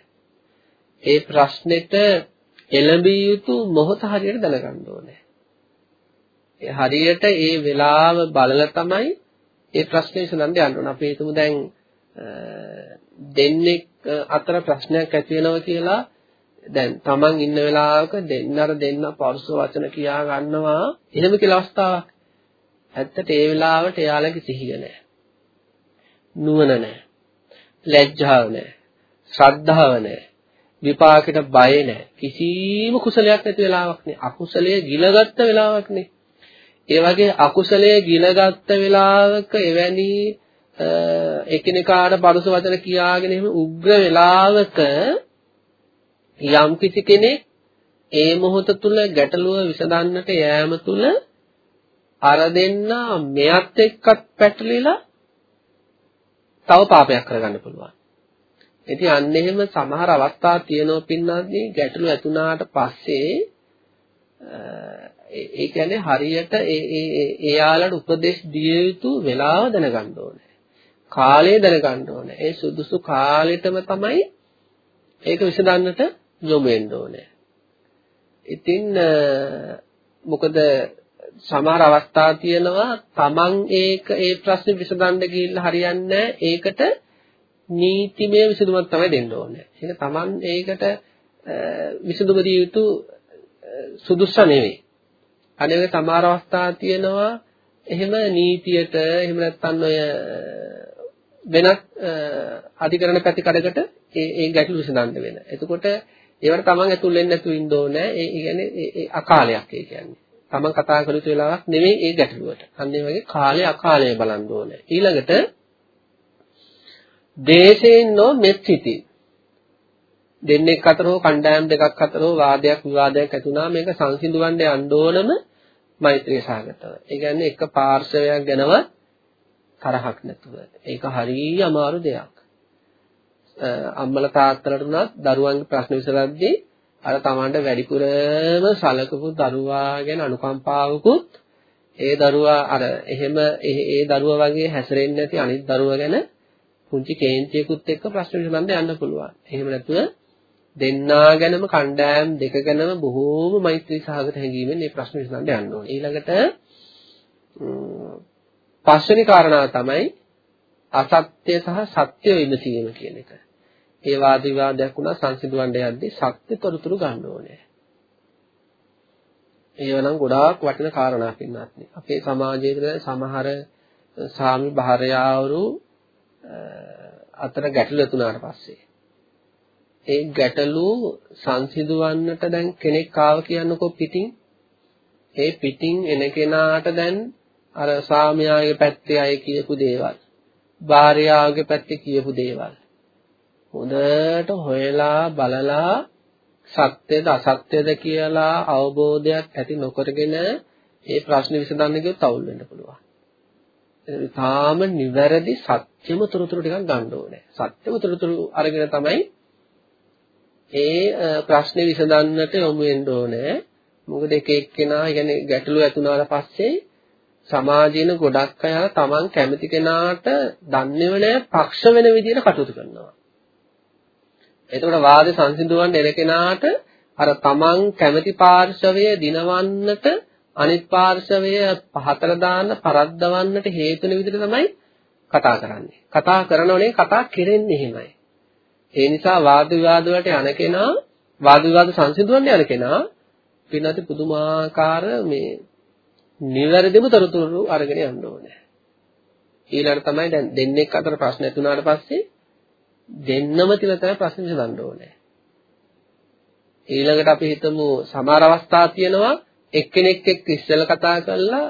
ඒ ප්‍රශ්නෙට එළඹිය යුතු මොහොත හරියට දැනගන්න ඕනේ. ඒ හරියට ඒ වෙලාව බලලා තමයි ඒ ප්‍රශ්නේ විසඳන්න යන්න ඕන. අපි හිතමු දැන් දෙන්නෙක් අතර ප්‍රශ්නයක් ඇති වෙනවා කියලා දැන් Taman ඉන්න වෙලාවක දෙන්නර දෙන්න පරුස වචන කියා ගන්නවා එහෙම කියලා අවස්ථාවක්. ඇත්තට ඒ වෙලාවට එයාලගේ සිහිය නැහැ. නුවණ නැහැ. ලැජ්ජාව නැහැ. ශ්‍රද්ධාව නැහැ. විපාකෙට බය නැහැ. කිසිම කුසලයක් නැති වෙලාවක් නේ. අකුසලයේ ගිලගත්ත වෙලාවක් නේ. ඒ වගේ අකුසලයේ ගිලගත්ත වෙලාවක එවැනි එකිනෙකාට පරුස වචන කියාගෙන එහෙම උග්‍ර වෙලාවක යම් කිසි කෙනෙක් ඒ මොහොත තුල ගැටලුව විසඳන්නට යෑම තුල අර දෙන්නා මෙයත් එක්කත් පැටලිලා තව පාපයක් කරගන්න පුළුවන්. ඉතින් අන්න එහෙම සමහර අවස්ථා තියෙනවා පින්නාදී ගැටලු ඇතුණාට පස්සේ ඒ කියන්නේ හරියට ඒ ඒ එයාලට උපදෙස් දිය යුතු වෙලාව දැනගන්න ඕනේ. කාලය දැනගන්න ඕනේ. ඒ සුදුසු කාලෙටම තමයි ඒක විසඳන්නට යොමු වෙන්න ඕනේ. ඉතින් මොකද සමහර අවස්ථා තියෙනවා තමන් ඒක ඒ ප්‍රශ්නේ විසඳන්න ගිහිල්ලා හරියන්නේ ඒකට නීතිමය විසඳුමක් තමයි දෙන්න ඕනේ. ඒක තමන් ඒකට විසඳුම දිය යුතු සුදුස්ස නෙවෙයි. අනේ සමහර අවස්ථා තියෙනවා එහෙම නීතියට එහෙම නැත්නම් ඔය වෙනත් අධිකරණ පැතිකඩකට ඒ ඒ ගැටලු විසඳන්න වෙන. එතකොට ඒවට තමන් ඇතුල් වෙන්නේ නැතුව ඉන්න ඕනේ. ඒ කියන්නේ ඒ අකාලයක් ඒ කියන්නේ. තමන් කතා කළ යුතු වෙලාවක් නෙමෙයි ඒ ගැටලුවට. අන්න ඒ වගේ කාලය අකාලය බලන්න ඕනේ. ඊළඟට දේශයෙන් නො මෙත්සිති. දෙන්නෙක් අතර හෝ කණ්ඩායම් දෙකක් අතර හෝ වාදයක් විවාදයක් ඇති වුණා මේක සංසිඳවන්න යන්න ඕනම මෛත්‍රී සහගතව. ඒ කියන්නේ එක පාර්ශවයක් ගැනවත් තරහක් නැතුව. ඒක හරිය අමාරු දෙයක්. අම්මල තාත්තලට උනත් දරුවන්ගේ ප්‍රශ්න විසඳද්දී අර Tamanට වැඩිපුරම සලකපු දරුවා ගැන අනුකම්පාවකුත් ඒ දරුවා අර එහෙම ඒ දරුවා වගේ හැසිරෙන්නේ නැති අනිත් දරුවා ගැන පුංචි කේන්තියකුත් එක්ක ප්‍රශ්න විසඳන්න යන්න පුළුවන්. එහෙම නැතුව දෙන්නා ගැනම කණ්ඩායම් දෙක ගැනම බොහෝම මෛත්‍රී සහගත හැඟීමෙන් මේ ප්‍රශ්න විසඳන්න යන්න ඕනේ. ඊළඟට පස්වෙනි කාරණාව තමයි අසත්‍ය සහ සත්‍ය විමසීම කියන එක. ඒ වාද විවාදයක් වුණා සංසිඳවන්න යද්දී සත්‍ය තොරතුරු ගන්න ඕනේ. ඒවනම් ගොඩාක් වටින කාරණා පින්නත් අපේ සමාජයේ සමහර සාමි භාර්යාවරු අතර ගැටලු තුනාට පස්සේ ඒ ගැටලු සංසිඳවන්නට දැන් කෙනෙක් ආව කියන්නකෝ පිටින් ඒ පිටින් එන කෙනාට දැන් අර සාමියාගේ පැත්තේ අය කියපු දේවල් භාර්යාවගේ පැත්තේ කියපු දේවල් හොඳට හොයලා බලලා සත්‍යද අසත්‍යද කියලා අවබෝධයක් ඇති නොකරගෙන ඒ ප්‍රශ්නේ විසඳන්න ගියොත් අවුල් වෙන්න පුළුවන්. තාම නිවැරදි සත්‍යම තොරතුරු ටිකක් ගන්න ඕනේ. සත්‍යම තොරතුරු අරගෙන තමයි ඒ ප්‍රශ්නේ විසඳන්නට යොමු වෙන්න ඕනේ. මොකද එක එක්කෙනා يعني ගැටලු ඇතුණාට පස්සේ සමාජයේන ගොඩක් අය තමන් කැමති කෙනාට දන්නේව නැහැ පක්ෂ වෙන විදිහට කටයුතු කරනවා. එතකොට වාදේ සංසිඳවන්න එන කෙනාට අර තමන් කැමති පාර්ශවය දිනවන්නට අනිත් පාර්ශවය පහතර දාන්න පරද්දවන්නට හේතු වෙන විදිහට තමයි කතා කරන්නේ. කතා කරනෝනේ කතා කෙරෙන්නේ එහෙමයි. ඒ නිසා වාද විවාද වලට යන කෙනා වාද විවාද සංසිඳවන්න යන කෙනා පින්නති පුදුමාකාර මේ නිවැරදිම තොරතුරු අරගෙන යන්න ඕනේ. ඊළඟට තමයි දැන් දෙන්නෙක් අතර ප්‍රශ්න ඇති වුණාට පස්සේ දෙන්නම තියලා තමයි ප්‍රශ්න විසඳන්න ඕනේ. ඊළඟට අපි හිතමු සමහර අවස්ථා තියෙනවා එක්කෙනෙක් එක්ක ඉස්සෙල්ලා කතා කරලා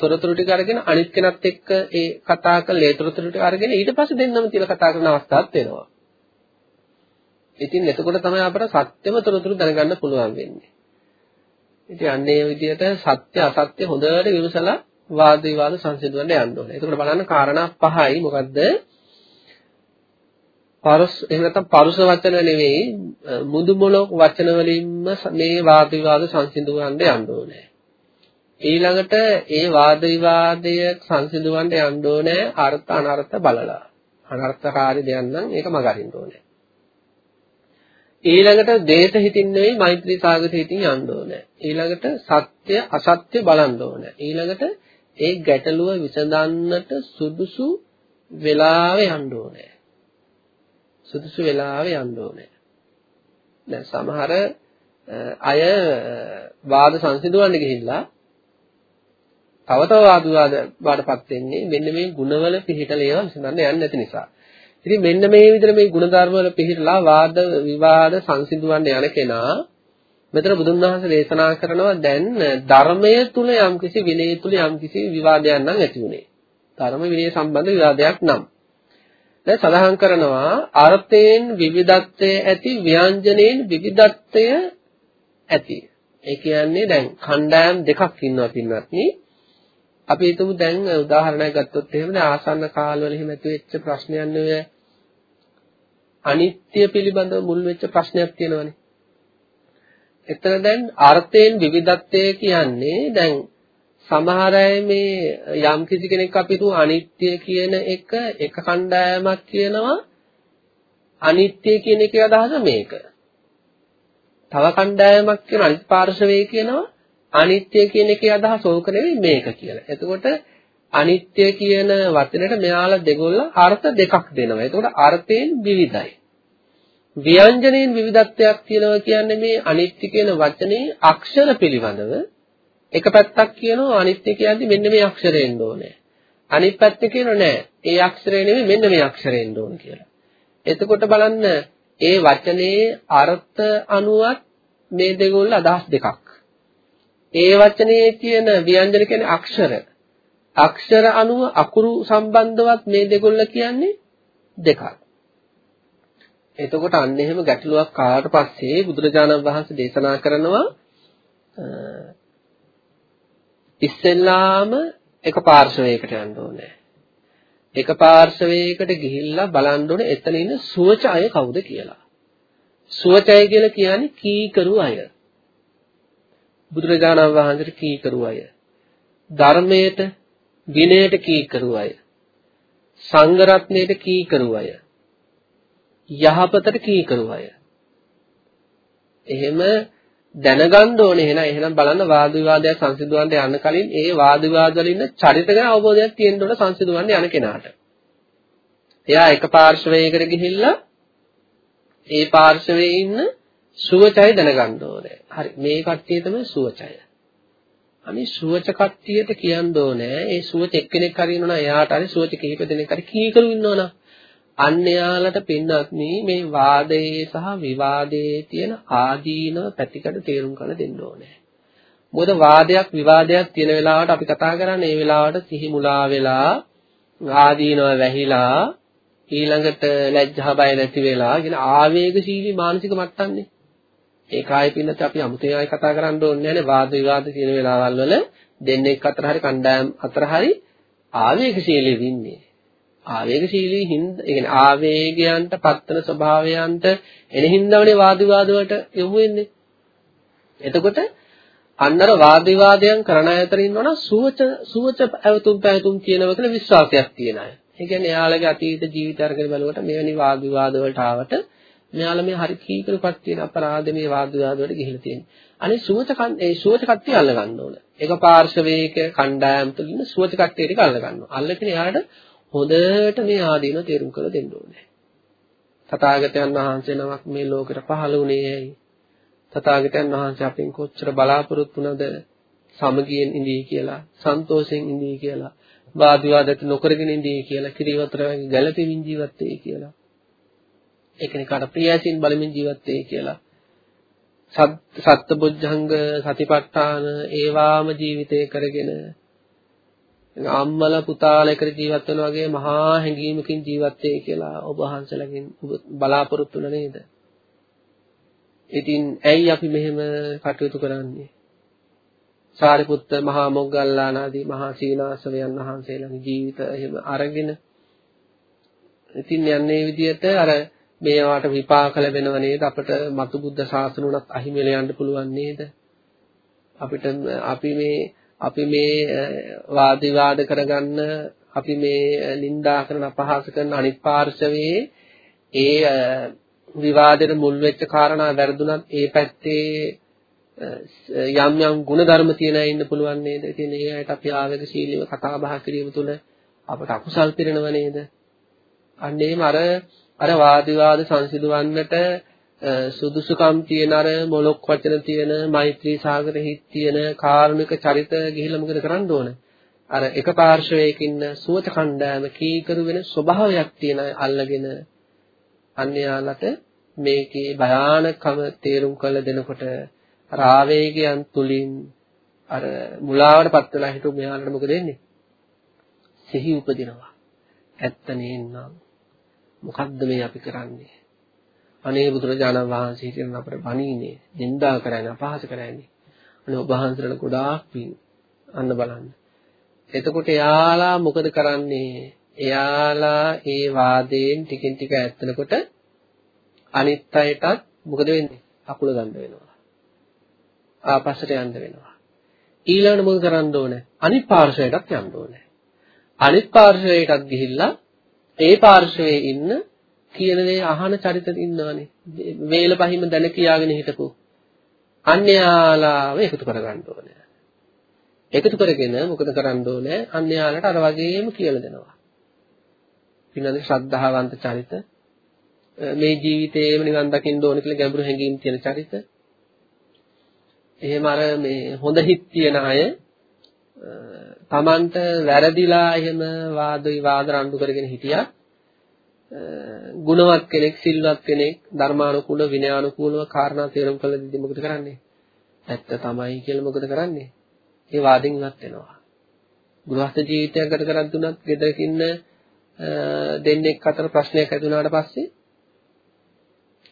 තොරතුරු ටික අරගෙන අනිත් කෙනත් එක්ක ඒ කතා කරලා ඒ තොරතුරු ටික අරගෙන ඊට පස්සේ දෙන්නම තියලා කතා කරන අවස්ථාවක් වෙනවා. ඉතින් එතකොට තමයි අපට සත්‍යම තොරතුරු දැනගන්න පුළුවන් වෙන්නේ. ඉතින් අන්න ඒ විදිහට සත්‍ය අසත්‍ය හොඳට විමසලා වාද විවාද සංසිඳවන්න යන්න ඕනේ. එතකොට බලන්න කාරණා පහයි මොකද්ද? පරස් එහෙම නැත්නම් පරුස වචන නෙවෙයි මුදු මොලොක් වචන වලින්ම මේ වාද විවාද සංසිඳවන්න යන්න ඕනේ. ඊළඟට ඒ වාද විවාදය සංසිඳවන්න යන්න ඕනේ අර්ථ අනර්ථ බලලා. අනර්ථකාරී දෙයක් නම් ඒක මගහරින්න ඕනේ. ඊළඟට දේශ හිතින් නෙවෙයි මෛත්‍රී සාගත හිතින් යන්න ඕනේ. ඊළඟට සත්‍ය අසත්‍ය බලන්න ඕනේ. ඊළඟට ඒ ගැටලුව විසඳන්නට සුදුසු වෙලාවෙ යන්න ඕනේ. සුදුසු වෙලාවෙ යන්න ඕනේ. දැන් සමහර අය වාද සංසිඳවන්න ගිහිල්ලා තව තව වාද වාදපත් වෙන්නේ මෙන්න මේ ಗುಣවල පිළිහිටල ඒවා විසඳන්න යන්නේ නැති නිසා. ඉතින් මෙන්න මේ විදිහට මේ ಗುಣධර්ම වල පිළිහිටලා වාද විවාද සංසිඳවන්න යන කෙනා මෙතන බුදුන් වහන්සේ දේශනා කරනවා දැන් ධර්මය තුල යම්කිසි විනය තුල යම්කිසි විවාදයක් නම් ඇති උනේ. ධර්ම විනය සම්බන්ධ විවාදයක් නම්. දැන් සඳහන් කරනවා අර්ථයෙන් විවිධත්වයේ ඇති ව්‍යංජනයෙන් විවිධත්වය ඇති. ඒ කියන්නේ දැන් කණ්ඩායම් දෙකක් ඉන්නවා පින්වත්නි. අපි හිතමු දැන් උදාහරණයක් ගත්තොත් එහෙම දැන් ආසන්න කාලවල එහෙම ඇතිවෙච්ච ප්‍රශ්නයක් නෙවෙයි අනිත්‍ය පිළිබඳව මුල් වෙච්ච ප්‍රශ්නයක් තියෙනවනේ. එතන දැන් අර්ථයෙන් විවිධත්වය කියන්නේ දැන් සමහර අය මේ යම් කිසි කෙනෙක් අපි තු අනිත්‍ය කියන එක එක කණ්ඩායමක් කියනවා අනිත්‍ය කියන එකේ අදහස මේක. තව කණ්ඩායමක් කියන අනිත් පාර්ශවයේ කියනවා අනිත්‍ය කියන එකේ අදහස ඕක නෙවෙයි මේක කියලා. එතකොට අනිත්‍ය කියන වචනෙට මෙයාලා දෙගොල්ල අර්ථ දෙකක් දෙනවා. එතකොට අර්ථයෙන් විවිධයි. ව්‍යංජනයෙන් විවිධත්වයක් තියෙනවා කියන්නේ මේ අනිත්‍ය කියන වචනේ අක්ෂර පිළිබඳව එක පැත්තක් කියනවා අනිත්‍ය කියන්නේ මෙන්න මේ අක්ෂරයෙන් ඕනේ. අනිත් පැත්ත කියනවා නෑ. ඒ අක්ෂරය නෙමෙයි මෙන්න මේ අක්ෂරයෙන් ඕන කියලා. එතකොට බලන්න ඒ වචනේ අර්ථ අනුවත් මේ දෙගොල්ල අදහස් දෙකක්. ඒ වචනේ තියෙන ව්‍යංජන කියන්නේ අක්ෂර. අක්ෂර අනුව අකුරු සම්බන්ධවත් මේ දෙගොල්ල කියන්නේ දෙකක්. එතකොට අන්න එහෙම ගැටලුවක් ආවට පස්සේ බුදුරජාණන් වහන්සේ දේශනා කරනවා ඉස්සෙල්ලාම එක පාර්ශවයකට යන්න ඕනේ. එක පාර්ශවයකට ගිහිල්ලා බලන්න ඕනේ එතන ඉන්න සුවච අය කවුද කියලා. සුවච අය කියලා කියන්නේ කීකරු අය. බුදුරජාණන් වහන්සේට කීකරු අය. ධර්මයට විනයට කීකරු අය. සංඝ රත්නයට කීකරු අය. යහපතට කීකරු අය. එහෙම දැනගන්න ඕනේ එහෙනම් එහෙනම් බලන්න වාද විවාදයක් සංසිඳවන්න යන්න කලින් ඒ වාද විවාද වල ඉන්න චරිත ගැන අවබෝධයක් තියෙන්න ඕන සංසිඳවන්න යන කෙනාට. එයා එක පාර්ශවයකට ගිහිල්ලා ඒ පාර්ශවයේ ඉන්න සුවචය දැනගන්න ඕනේ. හරි මේ කට්ටිය තමයි සුවචය. අනේ සුවච කට්ටියට කියන්න ඕනේ ඒ සුවච එක්කෙනෙක් හරි ඉන්නවනම් එයාට හරි සුවච කිහිප දෙනෙක් හරි කීකරු ඉන්නවනම් අන්න යාලට පින්නත්නි මේ වාදයේ සහ විවාදයේ තියෙන ආදීනව පැතිකඩ තේරුම් කරලා දෙන්න ඕනේ. මොකද වාදයක් විවාදයක් තියෙන වෙලාවට අපි කතා කරන්නේ ඒ වෙලාවට සිහි මුලා වෙලා ආදීනව වැහිලා ඊළඟට ලැජ්ජා බය නැති වෙලා කියන ආවේගශීලී මානසික මට්ටම්නේ. ඒකයි පින්නත් අපි අමුතේ ආයි කතා කරන්න ඕනේ නැහැ වාද විවාද තියෙන වෙලාවල් වල දෙන්නෙක් අතර හරි කණ්ඩායම් අතර හරි ආවේගශීලී වෙන්නේ. ආවේගශීලී හින්ද ඒ කියන්නේ ආවේගයන්ට පත්තන ස්වභාවයන්ට එන හින්දාවනේ වාද විවාද වලට යොමු වෙන්නේ. එතකොට අන්නර වාද විවාදයන් කරන අය අතර ඉන්නවනම් සුවච සුවච පැවතුම් පැවතුම් කියනවා කියලා විශ්වාසයක් තියෙන අය. ඒ කියන්නේ එයාලගේ අතීත ජීවිත අරගෙන බලුවට මෙවැනි වාද විවාද වලට ආවට මෙයාලා මේ හරි කීකරුපත් තියෙන අපරාධ මේ වාද විවාද වලට ගිහිල්ලා තියෙන්නේ. අනේ සුවච ඒ සුවච කට්ටිය අල්ල ගන්න ඕන. එක පාර්ශවයක කණ්ඩායම් තුළ ඉන්න සුවච කට්ටිය ටික අල්ල ගන්නවා. අල්ලගෙන එයාට හොඳට මේ ආදීන තේරුම් කරලා දෙන්න ඕනේ. තථාගතයන් වහන්සේ නමක් මේ ලෝකෙට පහළ වුණේ ඇයි? තථාගතයන් වහන්සේ අපෙන් කොච්චර බලාපොරොත්තු වුණද සමගියෙන් ඉඳී කියලා, සන්තෝෂයෙන් ඉඳී කියලා, වාද විවාදත් නොකරගෙන ඉඳී කියලා, කිරිවතර වගේ ගැළපෙමින් ජීවත් වෙයි කියලා. එකිනෙකාට ප්‍රියසින් බලමින් ජීවත් වෙයි කියලා. සත්බොජ්ජංග සතිපට්ඨාන ඒවාම ජීවිතේ කරගෙන අම්මලා පුතාලා එකට ජීවත් වෙන වගේ මහා හැඟීමකින් ජීවත් වෙයි කියලා ඔබ වහන්සේලාගෙන් බලාපොරොත්තු වෙන නේද? ඉතින් ඇයි අපි මෙහෙම කටයුතු කරන්නේ? සාරිපුත්ත මහා මොග්ගල්ලාන ආදී මහා සීනාසවයන් වහන්සේලාගේ ජීවිත එහෙම අරගෙන ඉතින් යන්නේ විදිහට අර මේවාට විපාක ලැබෙනව නේද අපිට මතු බුද්ධ ශාසන උනත් අහිමිල යන්න පුළුවන් නේද අපිට අපි මේ අපි මේ වාද විවාද කරගන්න අපි මේ නිඳා කරන අපහාස කරන අනිත් පාර්ශවයේ ඒ විවාදෙට මුල් වෙච්ච කාරණා වැරදුනත් ඒ පැත්තේ යම් යම් ಗುಣධර්ම තියෙන අය ඉන්න පුළුවන් නේද? ඉතින් ඒ අයට අපි ආවේගශීලීව කතා බහ කිරීම තුළ අපට අකුසල් පිරෙනව නේද? අන්න එහෙම අර අර වාද විවාද සංසිඳවන්නට සුදුසුකම් තියෙන අර මොලොක් වචන තියෙන මෛත්‍රී සාගර හිත් තියෙන කාරුණික චරිත ගිහිල්ලා මොකද කරන්න ඕන? අර එක පාර්ශවයක ඉන්න සුවච කණ්ඩායම කීකරු වෙන ස්වභාවයක් තියෙන අල්ලගෙන අන්‍යයාලට මේකේ භයානකම තේරුම් කරලා දෙනකොට අර ආවේගයන් තුලින් අර මුලාවටපත් වෙලා හිටු මෙයාලට මොකද වෙන්නේ? සිහි උපදිනවා. ඇත්ත නේනම් මොකද්ද මේ අපි කරන්නේ? අනේ බුදුරජාණන් වහන්සේ කියන අපට බණීනේ, නින්දා කරන්නේ, අපහාස කරන්නේ. අනේ ඔබ වහන්සේලා ගොඩාක් පිං අන්න බලන්න. එතකොට එයාලා මොකද කරන්නේ? එයාලා ඒ වාදයෙන් ටිකින් ටික ඇත්තනකොට අනිත් අයටත් මොකද වෙන්නේ? අකුල ගන්න වෙනවා. ආපස්සට යන්න වෙනවා. ඊළඟට මොකද කරන්න ඕනේ? අනිත් පාර්ශවයටත් යන්න ඕනේ. අනිත් පාර්ශවයටත් ගිහිල්ලා ඒ පාර්ශවයේ ඉන්න කියන දේ අහන චරිත ඉන්නවනේ. වේල පහින්ම දැන කියාගෙන හිටපු අන්‍යයාලාව එකතු කරගන්න ඕනේ. එකතු කරගෙන මොකද කරන්න ඕනේ? අන්‍යයාලට අර වගේම කියලා දෙනවා. පින්නද ශ්‍රද්ධාවන්ත චරිත මේ ජීවිතේම නිවන් දකින්න ඕන කියලා ගැඹුරු හැඟීම් තියෙන චරිත. එහෙම අර මේ හොඳ හිත් තියෙන අය තමන්ට වැරදිලා එහෙම වාද විවාද රණ්ඩු කරගෙන හිටියා ගුණවත් කෙනෙක් සිල්වත් කෙනෙක් ධර්මානුකූල විනයානුකූලව කාරණා තේරුම් කළ දෙදි මොකද කරන්නේ? ඇත්ත තමයි කියලා මොකද කරන්නේ? ඒ වාදෙන් ඉවත් වෙනවා. ගෘහස්ත ජීවිතයක් ගත කරද්දී උනත් ගෙදරක ඉන්න දෙන්නෙක් අතර ප්‍රශ්නයක් ඇති වුණාට පස්සේ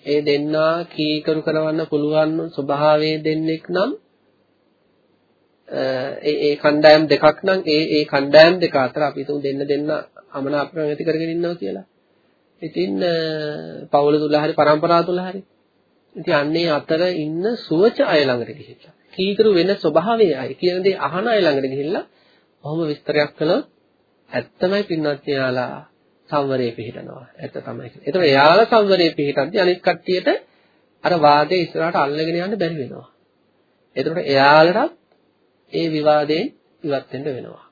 ඒ දෙන්නා කීකරු කරවන්න පුළුවන් ස්වභාවයේ දෙන්නෙක් නම් ඒ ඒ කණ්ඩායම් දෙකක් නම් ඒ ඒ කණ්ඩායම් දෙක අතර අපි තුන් දෙන්න දෙන්න අමනාපකම් ඇති කරගෙන ඉන්නවා කියලා. ඉතින් පවුල තුල හරි පරම්පරාව තුල හරි. ඉතින් අන්නේ අතර ඉන්න සුවච අය ළඟට ගිහිල්ලා කීකරු වෙන ස්වභාවයේ අය කියන දේ අහන අය ළඟට ගිහිල්ලා ඔහොම විස්තරයක් කළොත් ඇත්තමයි පින්වත් යාලා සංවරයේ පිහිටනවා. ඇත්ත තමයි. ඒතකොට එයාලා සංවරයේ පිහිටද්දී අනිත් කට්ටියට අර වාදයේ ඉස්සරහට අල්ලගෙන යන්න බැරි වෙනවා. එතකොට එයාලටත් ඒ විවාදයෙන් ඉවත් වෙන්න වෙනවා.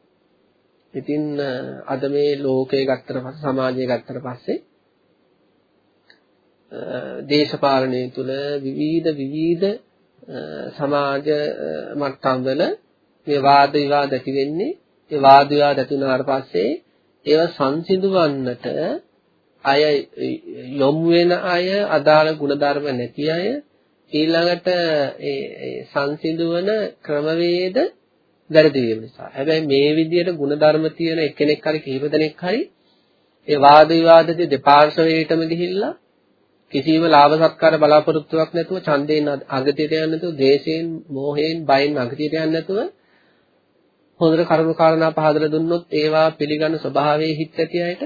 ඉතින් අද මේ ලෝකය ගත්තට පස්සේ සමාජය ගත්තට පස්සේ දේශපාලනය තුළ විවිධ විවිධ සමාජ මට්ටම් වල මේ වාද විවාද ඇති වෙන්නේ ඒ වාද විවාද ඇති වුණාට පස්සේ ඒව සංසිඳවන්නට අය යොමු වෙන අය අදාළ ಗುಣධර්ම නැති අය ඊළඟට ඒ සංසිඳවන ක්‍රමවේද වැරදි වීම නිසා. හැබැයි මේ විදිහට ಗುಣධර්ම තියෙන එක්කෙනෙක් හරි කිහිප දෙනෙක් හරි ඒ වාද විවාදයේ දෙපාර්ශ්වයටම ගිහිල්ලා කිසිම ලාභ සත්කාර බලාපොරොත්තුවක් නැතුව ඡන්දයෙන් අගතියට යන්නේ නැතුව, දේශයෙන්, මෝහයෙන්, බයෙන් අගතියට යන්නේ නැතුව හොඳට කරුණු කාරණා පහදලා දුන්නොත් ඒවා පිළිගන්න ස්වභාවයේ හිත් ඇති අයට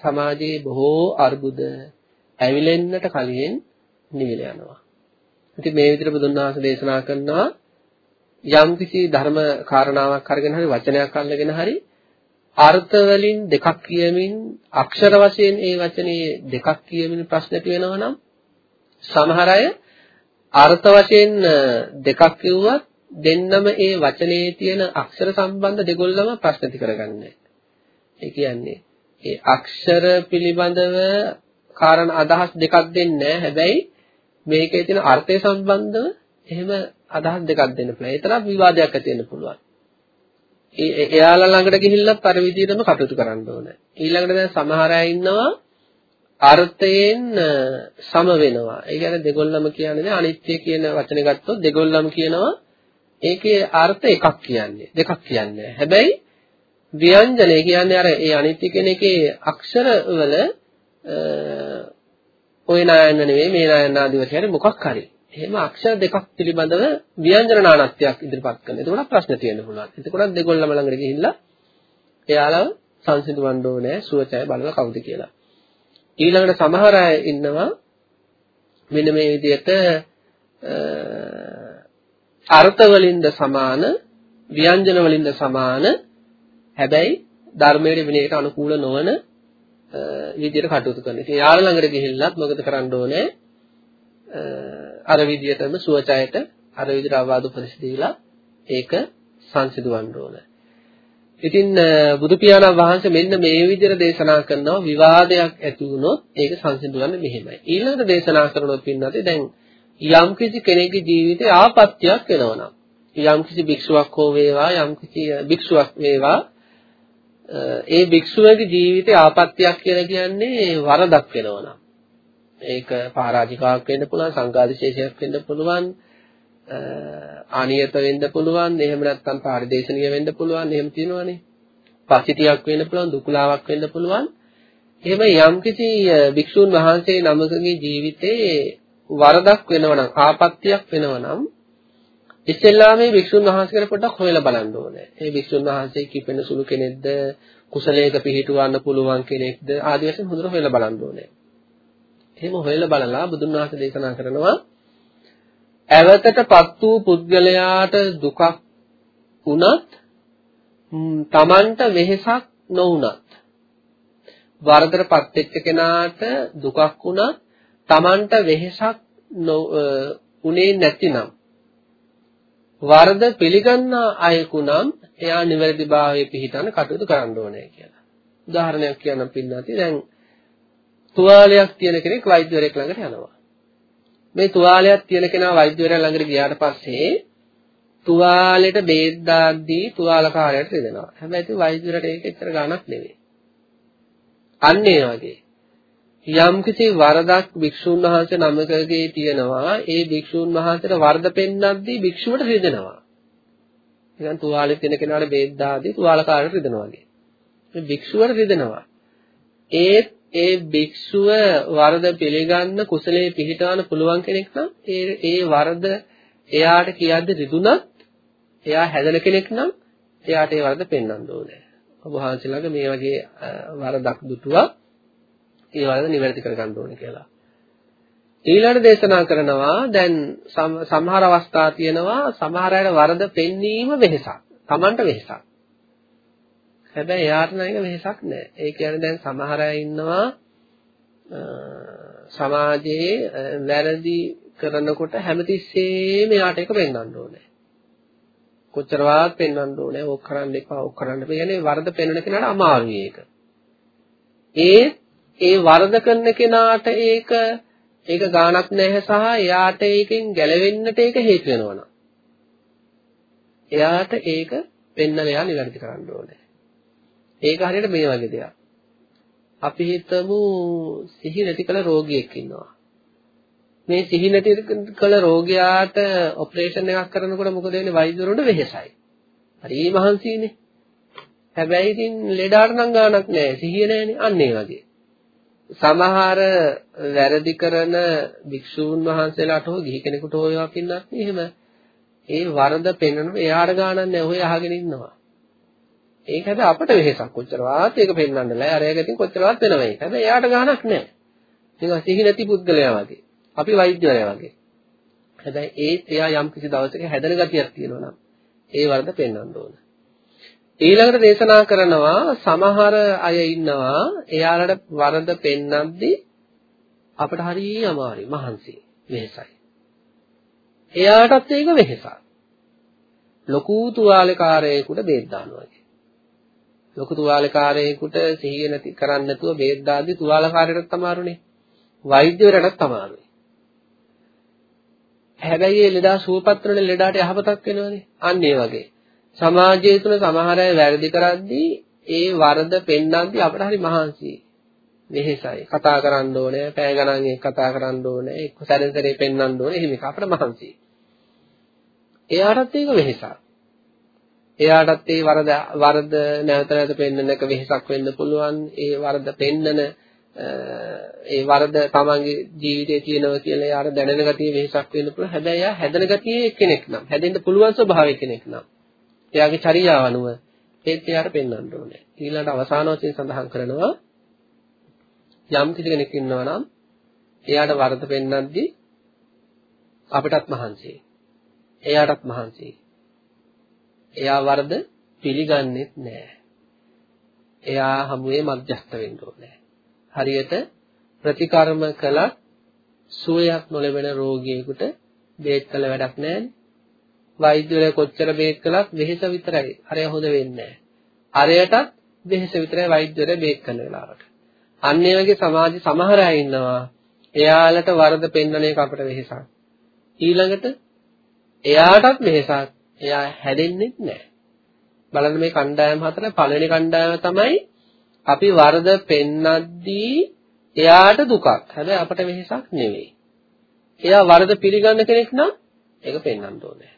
සමාජයේ බොහෝ අර්බුද ඇවිලෙන්නට කලින් නිවිල යනවා. ඉතින් මේ විදිහට බුදුන් වහන්සේ දේශනා කරනවා යම් කිසි ධර්ම කාරණාවක් අරගෙන හරි වචනයක් අල්ලගෙන හරි අර්ථ වලින් දෙකක් කියමින් අක්ෂර වශයෙන් ඒ වචනේ දෙකක් කියමින් ප්‍රශ්න ඇති වෙනවා නම් සමහර අය අර්ථ වශයෙන් දෙකක් කිව්වත් දෙන්නම ඒ වචනේ තියෙන අක්ෂර සම්බන්ධ දෙගොල්ලම ප්‍රශ්න ඇති කරගන්නේ. ඒ කියන්නේ ඒ අක්ෂර පිළිබඳව කාරණ අදහස් දෙකක් දෙන්නේ නැහැ. හැබැයි මේකේ තියෙන අර්ථය සම්බන්ධව එහෙම අදහස් දෙකක් දෙන්න පුළුවන්. ඒ තරම් විවාදයක් ඇති වෙන්න පුළුවන්. ඒ එයාලා ළඟට ගිහිල්ලත් අර විදිහටම කටයුතු කරන්න ඕනේ. ඊළඟට දැන් සමහර අය ඉන්නවා අර්ථයෙන් සම වෙනවා. ඒ කියන්නේ දෙගොල්ලම කියන්නේ අනිත්‍ය කියන වචනේ ගත්තොත් දෙගොල්ලම කියනවා ඒකේ අර්ථ එකක් කියන්නේ දෙකක් කියන්නේ. හැබැයි ව්‍යංජනය කියන්නේ අර ඒ අනිත්‍ය කියන එකේ අක්ෂර වල ඔය නායන්න නෙවෙයි මේ නායන්න ආදී වශයෙන් මොකක් හරි. එහෙම අක්ෂර දෙකක් පිළිබඳව ව්‍යංජන නානත්වයක් ඉදිරිපත් කරන. එතකොට ප්‍රශ්න තියෙන්න පුළුවන්. එතකොට දෙගොල්ලම ළඟට ගිහිල්ලා එයාලා සංසිඳවන්න ඕනේ සුවචය බලලා කවුද කියලා. ඊළඟට සමහර අය ඉන්නවා මෙන්න මේ විදිහට අර්ථ වලින්ද සමාන ව්‍යංජන වලින්ද සමාන හැබැයි ධර්මයේ විනයට අනුකූල නොවන විදියට කටයුතු කරන. ඉතින් යාළ ළඟට ගිහිල්ලත් මොකද කරන්න ඕනේ? අර විදියටම සුවචයට අර විදියට අවවාද උපදෙස් දීලා ඒක සංසිඳවන්න ඕනේ. ඉතින් බුදු පියාණන් වහන්සේ මෙන්න මේ විදිහට දේශනා කරනවා විවාදයක් ඇති වුණොත් ඒක සංසිඳුවන්නේ මෙහෙමයි. ඊළඟට දේශනා කරනොත් පින්නතේ දැන් යම් කිසි කෙනෙකුගේ ජීවිතේ ආපත්‍යක් වෙනවා යම් කිසි භික්ෂුවක් හෝ වේවා යම් කිසි භික්ෂුවක් වේවා ඒ භික්ෂුවගේ ජීවිතේ ආපත්‍යක් කියලා කියන්නේ වරදක් වෙනවා ඒක පරාජිකාවක් වෙන්න පුළුවන් සංඝාදිශේෂයක් වෙන්න පුළුවන් අනියත වෙන්න පුළුවන් එහෙම නැත්නම් පාරිදේශනීය වෙන්න පුළුවන් එහෙම තියෙනවනේ පසිතියක් වෙන්න පුළුවන් දුකලාවක් වෙන්න පුළුවන්. එහෙම යම්කිසි භික්ෂුන් වහන්සේ නමකගේ ජීවිතේ වරදක් වෙනවනම් ආපත්‍යක් වෙනවනම් ඉස්සෙල්ලා මේ භික්ෂුන් වහන්සේකට පොඩ්ඩක් හොයලා බලන්න ඕනේ. මේ භික්ෂුන් වහන්සේ කිපෙන සුළු කෙනෙක්ද, කුසලයක පිහිටුවන්න පුළුවන් කෙනෙක්ද ආදී වශයෙන් හොඳට හොයලා බලන්න ඕනේ. එහෙම හොයලා බලලා බුදුන් වහන්සේ දේශනා කරනවා ඇවතටපත් වූ පුද්ගලයාට දුකක් වුණත් තමන්ට වෙහෙසක් නොවුණත් වරදටපත් වෙච්ච කෙනාට දුකක් වුණත් තමන්ට වෙහෙසක් උනේ නැතිනම් වරද පිළිගන්නා අයෙකු නම් එයා නිවැරදිභාවයේ පිහිටන කටයුතු කරන්න ඕනේ කියලා. උදාහරණයක් කියන්නම් පින්නati දැන් තුවාලයක් තියෙන කෙනෙක් වෛද්‍යවරයෙක් ළඟට යනවා. මේ තුවාලයක් තියෙන කෙනා වෛද්‍යවරයා ළඟට ගියාට පස්සේ තුවාලෙට බේත් දාද්දී තුවාලකාරයාට රිදෙනවා. හැබැයි ඉතින් වෛද්‍යවරට ඒක එච්චර ගාණක් නෙවෙයි. අන්න ඒ වගේ යම්කිසි වරදක් භික්ෂුන් වහන්සේ නමකගේ තියෙනවා ඒ භික්ෂුන් වහන්සේට වරද පෙන්වද්දී භික්ෂුවට රිදෙනවා. නිකන් තුවාලෙත් තියෙන කෙනාට බේත් දාද්දී තුවාලකාරයට රිදෙනවා වගේ. මේ භික්ෂුවට රිදෙනවා. ඒ ඒ භික්ෂුව වරද පිළිගන්න කුසලයේ පිහිටවන්න පුළුවන් කෙනෙක් නම් ඒ ඒ වරද එයාට කියද්දි රිදුනත් එයා හැදෙන කෙනෙක් නම් එයාට ඒ වරද පෙන්වන්න ඕනේ. ඔබ වහන්සේලාගේ මේ වගේ වරදක් දුටුවා ඒ වරද නිවැරදි කරගන්න ඕනේ කියලා. ඊළඟ දේශනා කරනවා දැන් සමහර අවස්ථා තියෙනවා සමහර අයට වරද පෙන්වීම වෙහසක්. Tamanට වෙහසක්. හැබැයි එයාට නම් ඒක වෙහසක් නෑ. ඒ කියන්නේ දැන් සමහර අය ඉන්නවා සමාජයේ වැරදි කරනකොට හැමතිස්සෙම එයාට ඒක පෙන්වන්න ඕනේ. කොච්චරවත් පෙන්වන්න ඕනේ. ඕක කරන්න එපා. ඕක කරන්න එපා. කියන්නේ වරද පෙන්වන කෙනාට අමාරුයි ඒක. ඒ ඒ වරද කරන කෙනාට ඒක ඒක ගාණක් නැහැ සහ එයාට ඒකෙන් ගැලවෙන්නට ඒක හේතු වෙනවා එයාට ඒක පෙන්නලා එයා නිවැරදි කරන්න ඕනේ. ඒක හරියට මේ වගේ දෙයක්. අපි හිතමු සිහි නැති කළ රෝගියෙක් ඉන්නවා. මේ සිහි නැති කළ රෝගියාට ඔපරේෂන් එකක් කරනකොට මොකද වෙන්නේ වෛද්‍යවරුන්ට වෙහෙසයි. හරි මහන්සියිනේ. හැබැයි ඉතින් ලෙඩාට නම් ගාණක් නැහැ. සිහිය නැහැනේ. අන්න ඒ වගේ. සමහර වැරදි කරන භික්ෂූන් වහන්සේලාට හෝ ගිහි කෙනෙකුට හෝ ඒවා පින්නත් එහෙම ඒ වරද පෙන්වන එයාට ගානක් නැහැ ඔය අහගෙන ඉන්නවා. ඒක හැබැයි අපට වෙහෙසක් කොච්චරවත් ඒක පෙන්වන්න බෑ. අරයාගෙන් ඉතින් කොච්චරවත් වෙනවා ඒක. හැබැයි එයාට ගානක් නැහැ. නිකන් සිහි නැති පුද්ගලයා වගේ. අපි වෛද්‍යවරයා වගේ. හැබැයි ඒ එයා යම් කිසි දවසක හැදෙන ගතියක් තියෙනවා නම් ඒ වරද පෙන්වන්න ඕන. ඊළඟට දේශනා කරනවා සමහර අය ඉන්නවා එයාලට වරද පෙන්නද්දී අපට හරිය අමාරුයි මහන්සි වෙහසයි. එයාටත් ඒක වෙහසක්. ලොකු තුවාලකාරයෙකුට බේත් දානවා වගේ. ලොකු තුවාලකාරයෙකුට සිහිය නැති කරන්නේ නැතුව බේත් දාද්දී තුවාලකාරයටත් අමාරුනේ. වෛද්‍යවරයටත් අමාරුයි. හැබැයි ඒ ලෙඩා සුවපත් වෙන ලෙඩාට යහපතක් වෙනවනේ. අන්න ඒ වගේ. සමාජය තුළ සමහර අය වැරදි කරද්දී ඒ වරද පෙන්වද්දී අපට හරි මහන්සි වෙහෙසයි. කතා කරන්න ඕනේ පැය ගණන් එක්ක කතා කරන්න ඕනේ එක්ක සැරෙන් සැරේ පෙන්වන්න ඕනේ එහෙම එක අපට මහන්සි එයාටත් ඒක වෙහෙසක්. එයාටත් ඒ වරද වරද නැවත නැවත පෙන්වන එක වෙහෙසක් වෙන්න පුළුවන්. ඒ වරද පෙන්නන ඒ වරද තමන්ගේ ජීවිතයේ තියෙනවා කියලා එයාට දැනෙන ගතිය වෙහෙසක් වෙන්න පුළුවන්. හැබැයි එයා හැදෙන ගතියේ කෙනෙක් නම් හැදෙන්න පුළුවන් ස්වභාවයේ කෙනෙක් නම්. එයාගේ චර්යාව අනුව ඒත් එයාට පෙන්වන්න ඕනේ. ඊළඟට අවසාන වශයෙන් සඳහන් කරනවා යම් කිසි කෙනෙක් ඉන්නවා නම් එයාට වරද පෙන්වද්දී අපිටත් මහන්සි. එයාටත් මහන්සි. එයා වරද පිළිගන්නේත් නැහැ. එයා හමුවේ මධ්‍යස්ත වෙන්න ඕනේ. හරියට ප්‍රතිකර්ම කළත් සුවයක් නොලැබෙන රෝගියෙකුට බේත් කළ වැඩක් නැහැ. වෛද්‍යවරයා කොච්චර බේත් කළත් වෙහෙස විතරයි. අරය හොඳ වෙන්නේ අරයටත් වෙහෙස විතරයි වෛද්‍යවරයා බේත් කරන වෙලාවට. අන්න ඒ වගේ සමාජ සමහර අය ඉන්නවා. එයාලට වරද පෙන්වන එක අපිට වෙහෙසක්. ඊළඟට එයාටත් වෙහෙසක්. එයා හැදෙන්නේ නැහැ. බලන්න මේ කණ්ඩායම හතර පළවෙනි කණ්ඩායම තමයි අපි වරද පෙන්නද්දී එයාට දුකක්. හැබැයි අපට වෙහෙසක් නෙවෙයි. එයා වරද පිළිගන්න කෙනෙක් නම් ඒක පෙන්වන්න ඕනේ.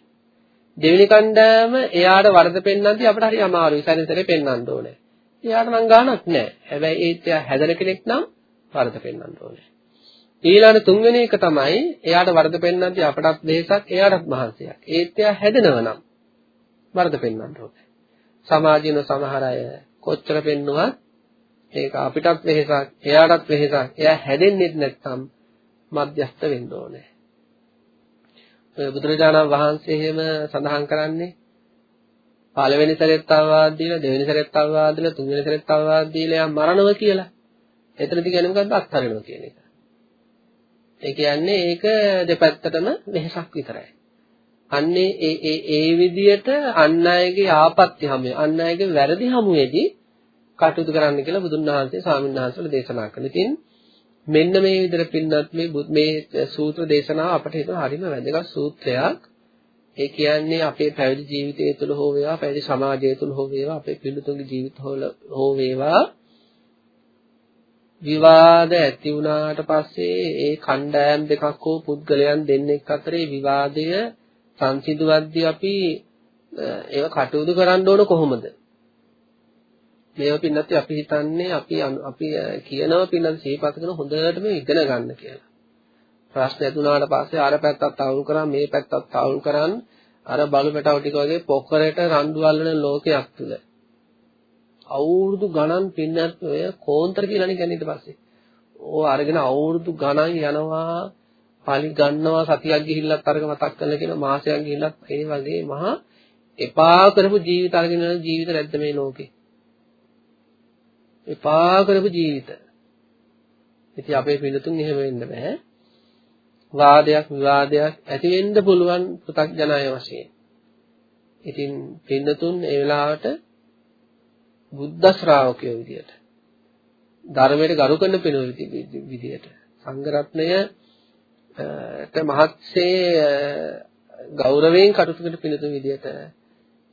දෙවෙනි කණ්ඩායම එයාට වරද පෙන්වන්නදී අපිට හරි අමාරුයි සැරෙන් සැරේ පෙන්වන්න ඕනේ. එයාට නම් ගාණක් නැහැ. හැබැයි ඒත් එයා හැදෙන කෙනෙක් නම් වරද පෙන්වන්න ඕනේ. ඊළඟ තුන්වෙනි එක තමයි එයාට වරද පෙන්වන්නදී අපටත් වෙහසක් එයාටත් මහන්සියක්. ඒත් එයා හැදෙනව නම් වරද පෙන්වන්න ඕනේ. සමාජින සමහර අය කොච්චර පෙන්නුවත් ඒක අපිටත් වෙහසක් එයාටත් වෙහසක්. එයා හැදෙන්නේ නැත්නම් මධ්‍යස්ත වෙන්න ඕනේ. ඔය බුදුරජාණන් වහන්සේ එහෙම සඳහන් කරන්නේ පළවෙනි සැරේත් අවවාද දීලා දෙවෙනි සැරේත් අවවාද දීලා තුන්වෙනි සැරේත් අවවාද දීලා යා මරණව කියලා. එතනදී කියන්නේ මොකද්ද අත්හරිනවා කියන එක. ඒ කියන්නේ ඒක දෙපැත්තටම වෙහසක් විතරයි. අන්නේ ඒ ඒ ඒ විදියට අන් අයගේ ආපත්‍ය හැම අන් අයගේ වැරදි හැමුවේදී කටයුතු කරන්න කියලා බුදුන් වහන්සේ ස්වාමීන් වහන්සේලා දේශනා කළා. ඉතින් මෙන්න මේ විදිහට පින්නත් මේ මේ සූත්‍ර දේශනාව අපට හිතන හරිම වැදගත් සූත්‍රයක්. ඒ කියන්නේ අපේ පැවිදි ජීවිතය තුළ හෝ වේවා පැවිදි සමාජය තුළ හෝ වේවා අපේ පිළිතුන්ගේ ජීවිත හෝ වේවා විවාද ඇති වුණාට පස්සේ ඒ කණ්ඩායම් දෙකක් හෝ පුද්ගලයන් දෙන්නෙක් අතරේ විවාදය සංසිඳුවද්දී අපි ඒව කටයුතු කරන්න ඕන කොහොමද? මේව පින්නත් අපි හිතන්නේ අපි අපි කියනවා පින්නත් සීපත කරන හොඳට මේ ඉගෙන ගන්න කියලා. ප්‍රශ්න ඇතුණාට පස්සේ අර පැත්තත් තවුල් කරන් මේ පැත්තත් තවුල් කරන් අර බලු පැටව ටික වගේ පොකරට රණ්ඩු අල්ලන ලෝකයක් තුල අවුරුදු ගණන් පින්නත් ඔය කෝන්තර කියලානේ කියන්නේ ඊට පස්සේ. ඕ අරගෙන අවුරුදු ගණන් යනවා පලි ගන්නවා සතියක් ගිහිල්ලත් අරක මතක් කරලා කියන මාසයක් ගිහිල්ලත් ඒ වගේ මහා එපා කරපු ජීවිත අරගෙන යන ජීවිත නැද්ද මේ ලෝකේ? එපා කරපු ජීවිත. ඉතින් අපේ පිළිතුන් එහෙම වෙන්න බෑ. වාදයක් විවාදයක් ඇති වෙන්න පුළුවන් පෘථග්ජනය වශයෙන්. ඉතින් පින්නතුන් ඒ වෙලාවට බුද්ධ ශ්‍රාවකයෝ විදියට ධර්මයට ගරු කරන පිනෝ විදියට සංඝ රත්නයට මහත්සේ ගෞරවයෙන් කටයුතු කරන පිනතුන් විදියට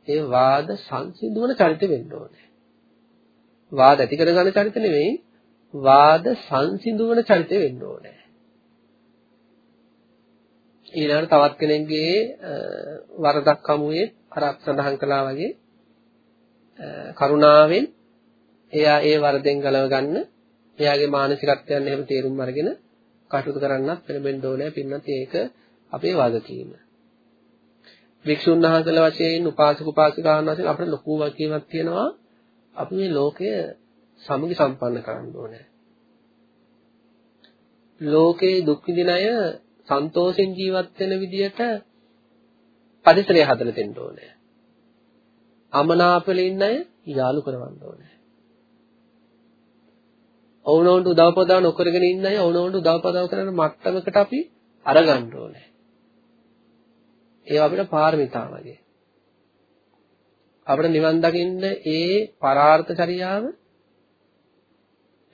ඒ වාද සංසිඳුවන චරිත වෙන්න ඕනේ. වාද ඇති කරගන්න චරිත නෙවෙයි වාද සංසිඳුවන චරිත වෙන්න ඕනේ. ඊළඟට තවත් කෙනෙක්ගේ වරදක් හමුවේ අර සඳහන් කළා වගේ කරුණාවෙන් එයා ඒ වරදෙන් ගලව ගන්න එයාගේ මානසිකත්වයන් එහෙම තේරුම් අරගෙන කටයුතු කරන්නත් පෙළඹෙන්න ඕනේ පින්නත් ඒක අපේ වගකීම. වික්ෂුන් වහන්සේලා වශයෙන් උපාසක උපාසිකාවන් වශයෙන් අපිට ලොකු වගකීමක් තියෙනවා අපි මේ ලෝකය සමගි සම්පන්න කරන්න ඕනේ. ලෝකේ දුක් විඳින අය සන්තෝෂෙන් ජීවත් වෙන විදියට පරිසරය හදලා දෙන්න ඕනේ. අමනාපල ඉන්න අය යාළු කරවන්න ඕනේ. ඔවුනොන්ට උදව් පදව නොකරගෙන ඉන්න අය ඔවුනොන්ට උදව් පදව කරන මට්ටමකට අපි අරගන්න ඕනේ. ඒවා අපිට පාරමිතා වගේ. අපිට නිවන් දකින්න ඒ පරාර්ථ චර්යාව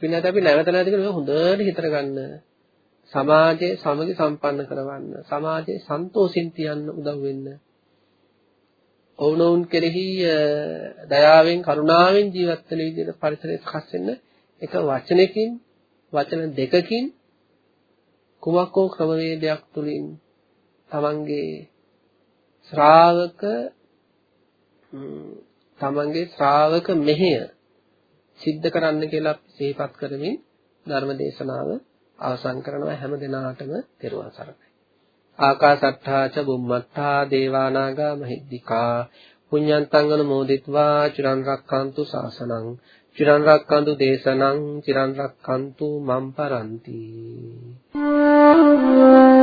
පින්නත් අපි නැවත නැවත කරන හොඳට හිතර ගන්න. සමාජයේ සමගි සම්පන්න කරවන්න. සමාජයේ සන්තෝෂින් තියන්න උදව් වෙන්න. ඔවුනොවුන් කෙරෙහි දයාවෙන් කරුණාවෙන් ජීවත් වෙන විදිහට පරිසරය සකස් වෙන්න එක වචනයකින් වචන දෙකකින් කුමක් හෝ ක්‍රමවේදයක් තුලින් තමන්ගේ ශ්‍රාවක තමන්ගේ ශ්‍රාවක මෙහෙය සිද්ධ කරන්න කියලා සිහිපත් කරමින් ධර්ම දේශනාව අවසන් කරනවා හැම දිනාටම පෙරවන් සරණයි. ආකාසට්ඨාච බුම්මට්ඨා දේවානාගා මහිද්దికා පුඤ්ඤන්තං අනුමෝදිත्वा චිරන් රක්칸තු සාසනං චිරන් රක්칸තු දේශනං චිරන් රක්칸තු මම් පරන්ති. Thank you.